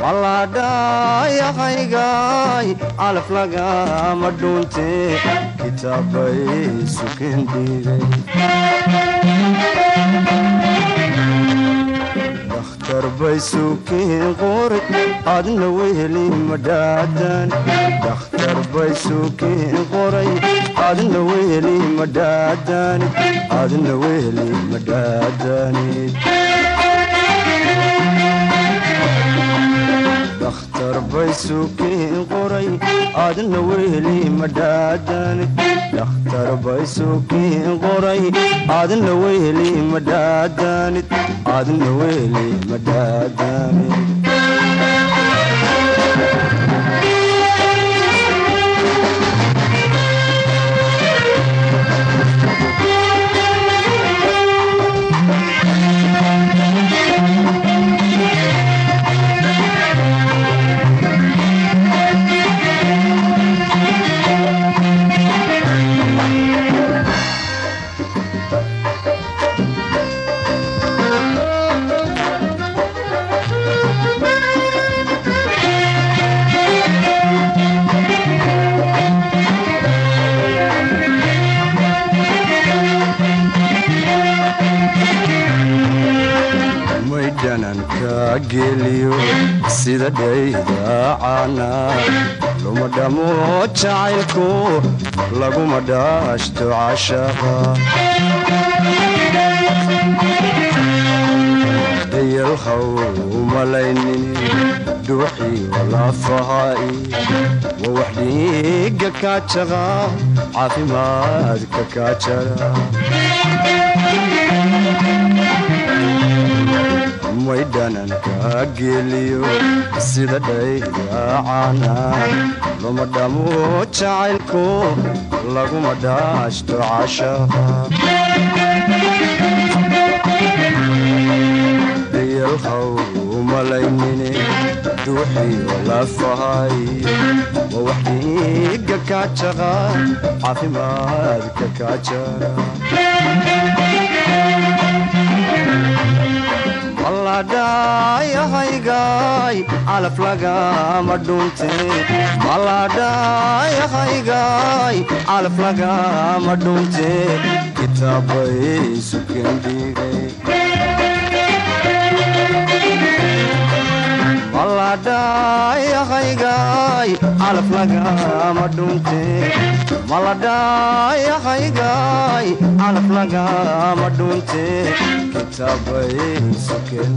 maladhayahaygaay calaf lagama dhunte kitaabay suken dhiigay dakhtar bay suken qori adna weheli madhaadan dakhtar bay suken qoray adna weheli madhaadanid adna weheli madhaadanid dakhtar bay suken qoray adna weheli madhaadanid dakhtar bay suken qoray adna weheli madhaadanid adna weheli madhaadanid dhaydaacana luma dhamo jacaylku laguma dhaashto maydhananka geliyo sida dhaydaacana luma dhamo jacaylku laguma dhaashto cashaqa dayalhaw umalaynine dhuuxiyo lafahay. Wa wax dhiiga kaajaqa caafimaadka maladhayahaygaay calaf lagama dhunte maladhayahaygaay calaf lagama dhunte kitaabay suken dhiigay maladhayahaygaay calaf lagama dhunte maladhayahaygaay calaf lagama dhunte kitaabay qoray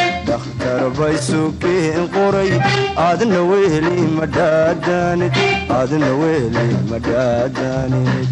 dakhtar bay sukeen qoray adna weli madhaadanid adna weli madhaadanid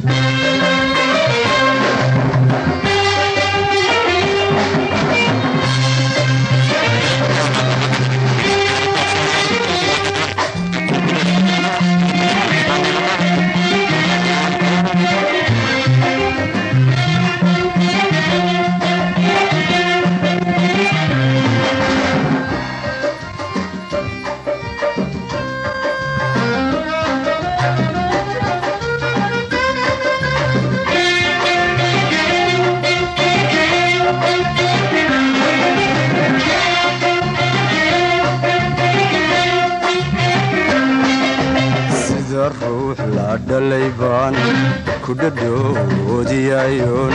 ku dhadhoodiyayoon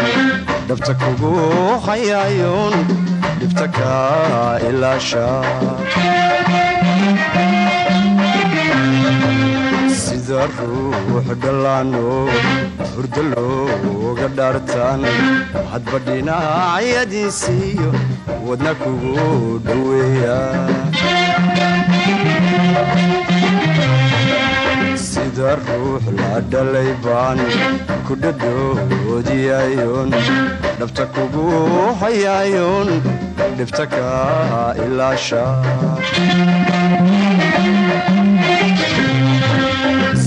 dhabta kugu hayayoon dhibta kaa ilaasha sida ruux dhallaano hurdo looga dhaartaan hadba dhinacyadiisiiyo wadna kugu dhoweeya sida ruux la dhalay baan ku dhadhoodiyayoon dhabta kugu hayayoon dhibta kaa ilaasha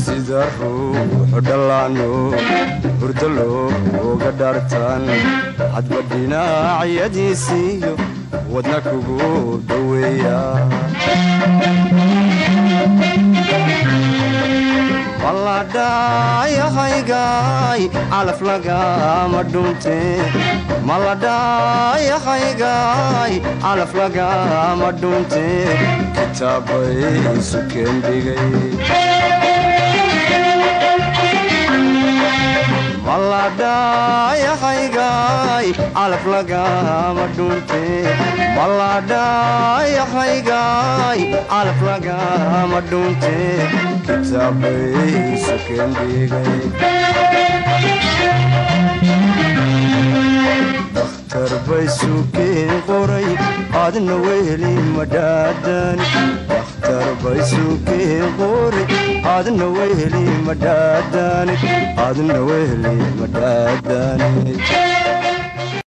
sida ruux dhallaano hurdo looga dhaartaan hadba dhinacyadiisiiyo wadna kugu dhoweeya maladhayahaygaay calaf lagama dhunte maladhayahaygaay calaf lagama dhunte kitaabay sukeen dhigay maladhayahaygaay calaf lagama dhunte maladhayahaygaay calaf lagama dhunte kitaabay sukeen dhigay dakhtar bay sukeen qoray adna weli madhaadan dakhtar bay sukeen qoray adna weli madhaadanid adna weli madhaadanid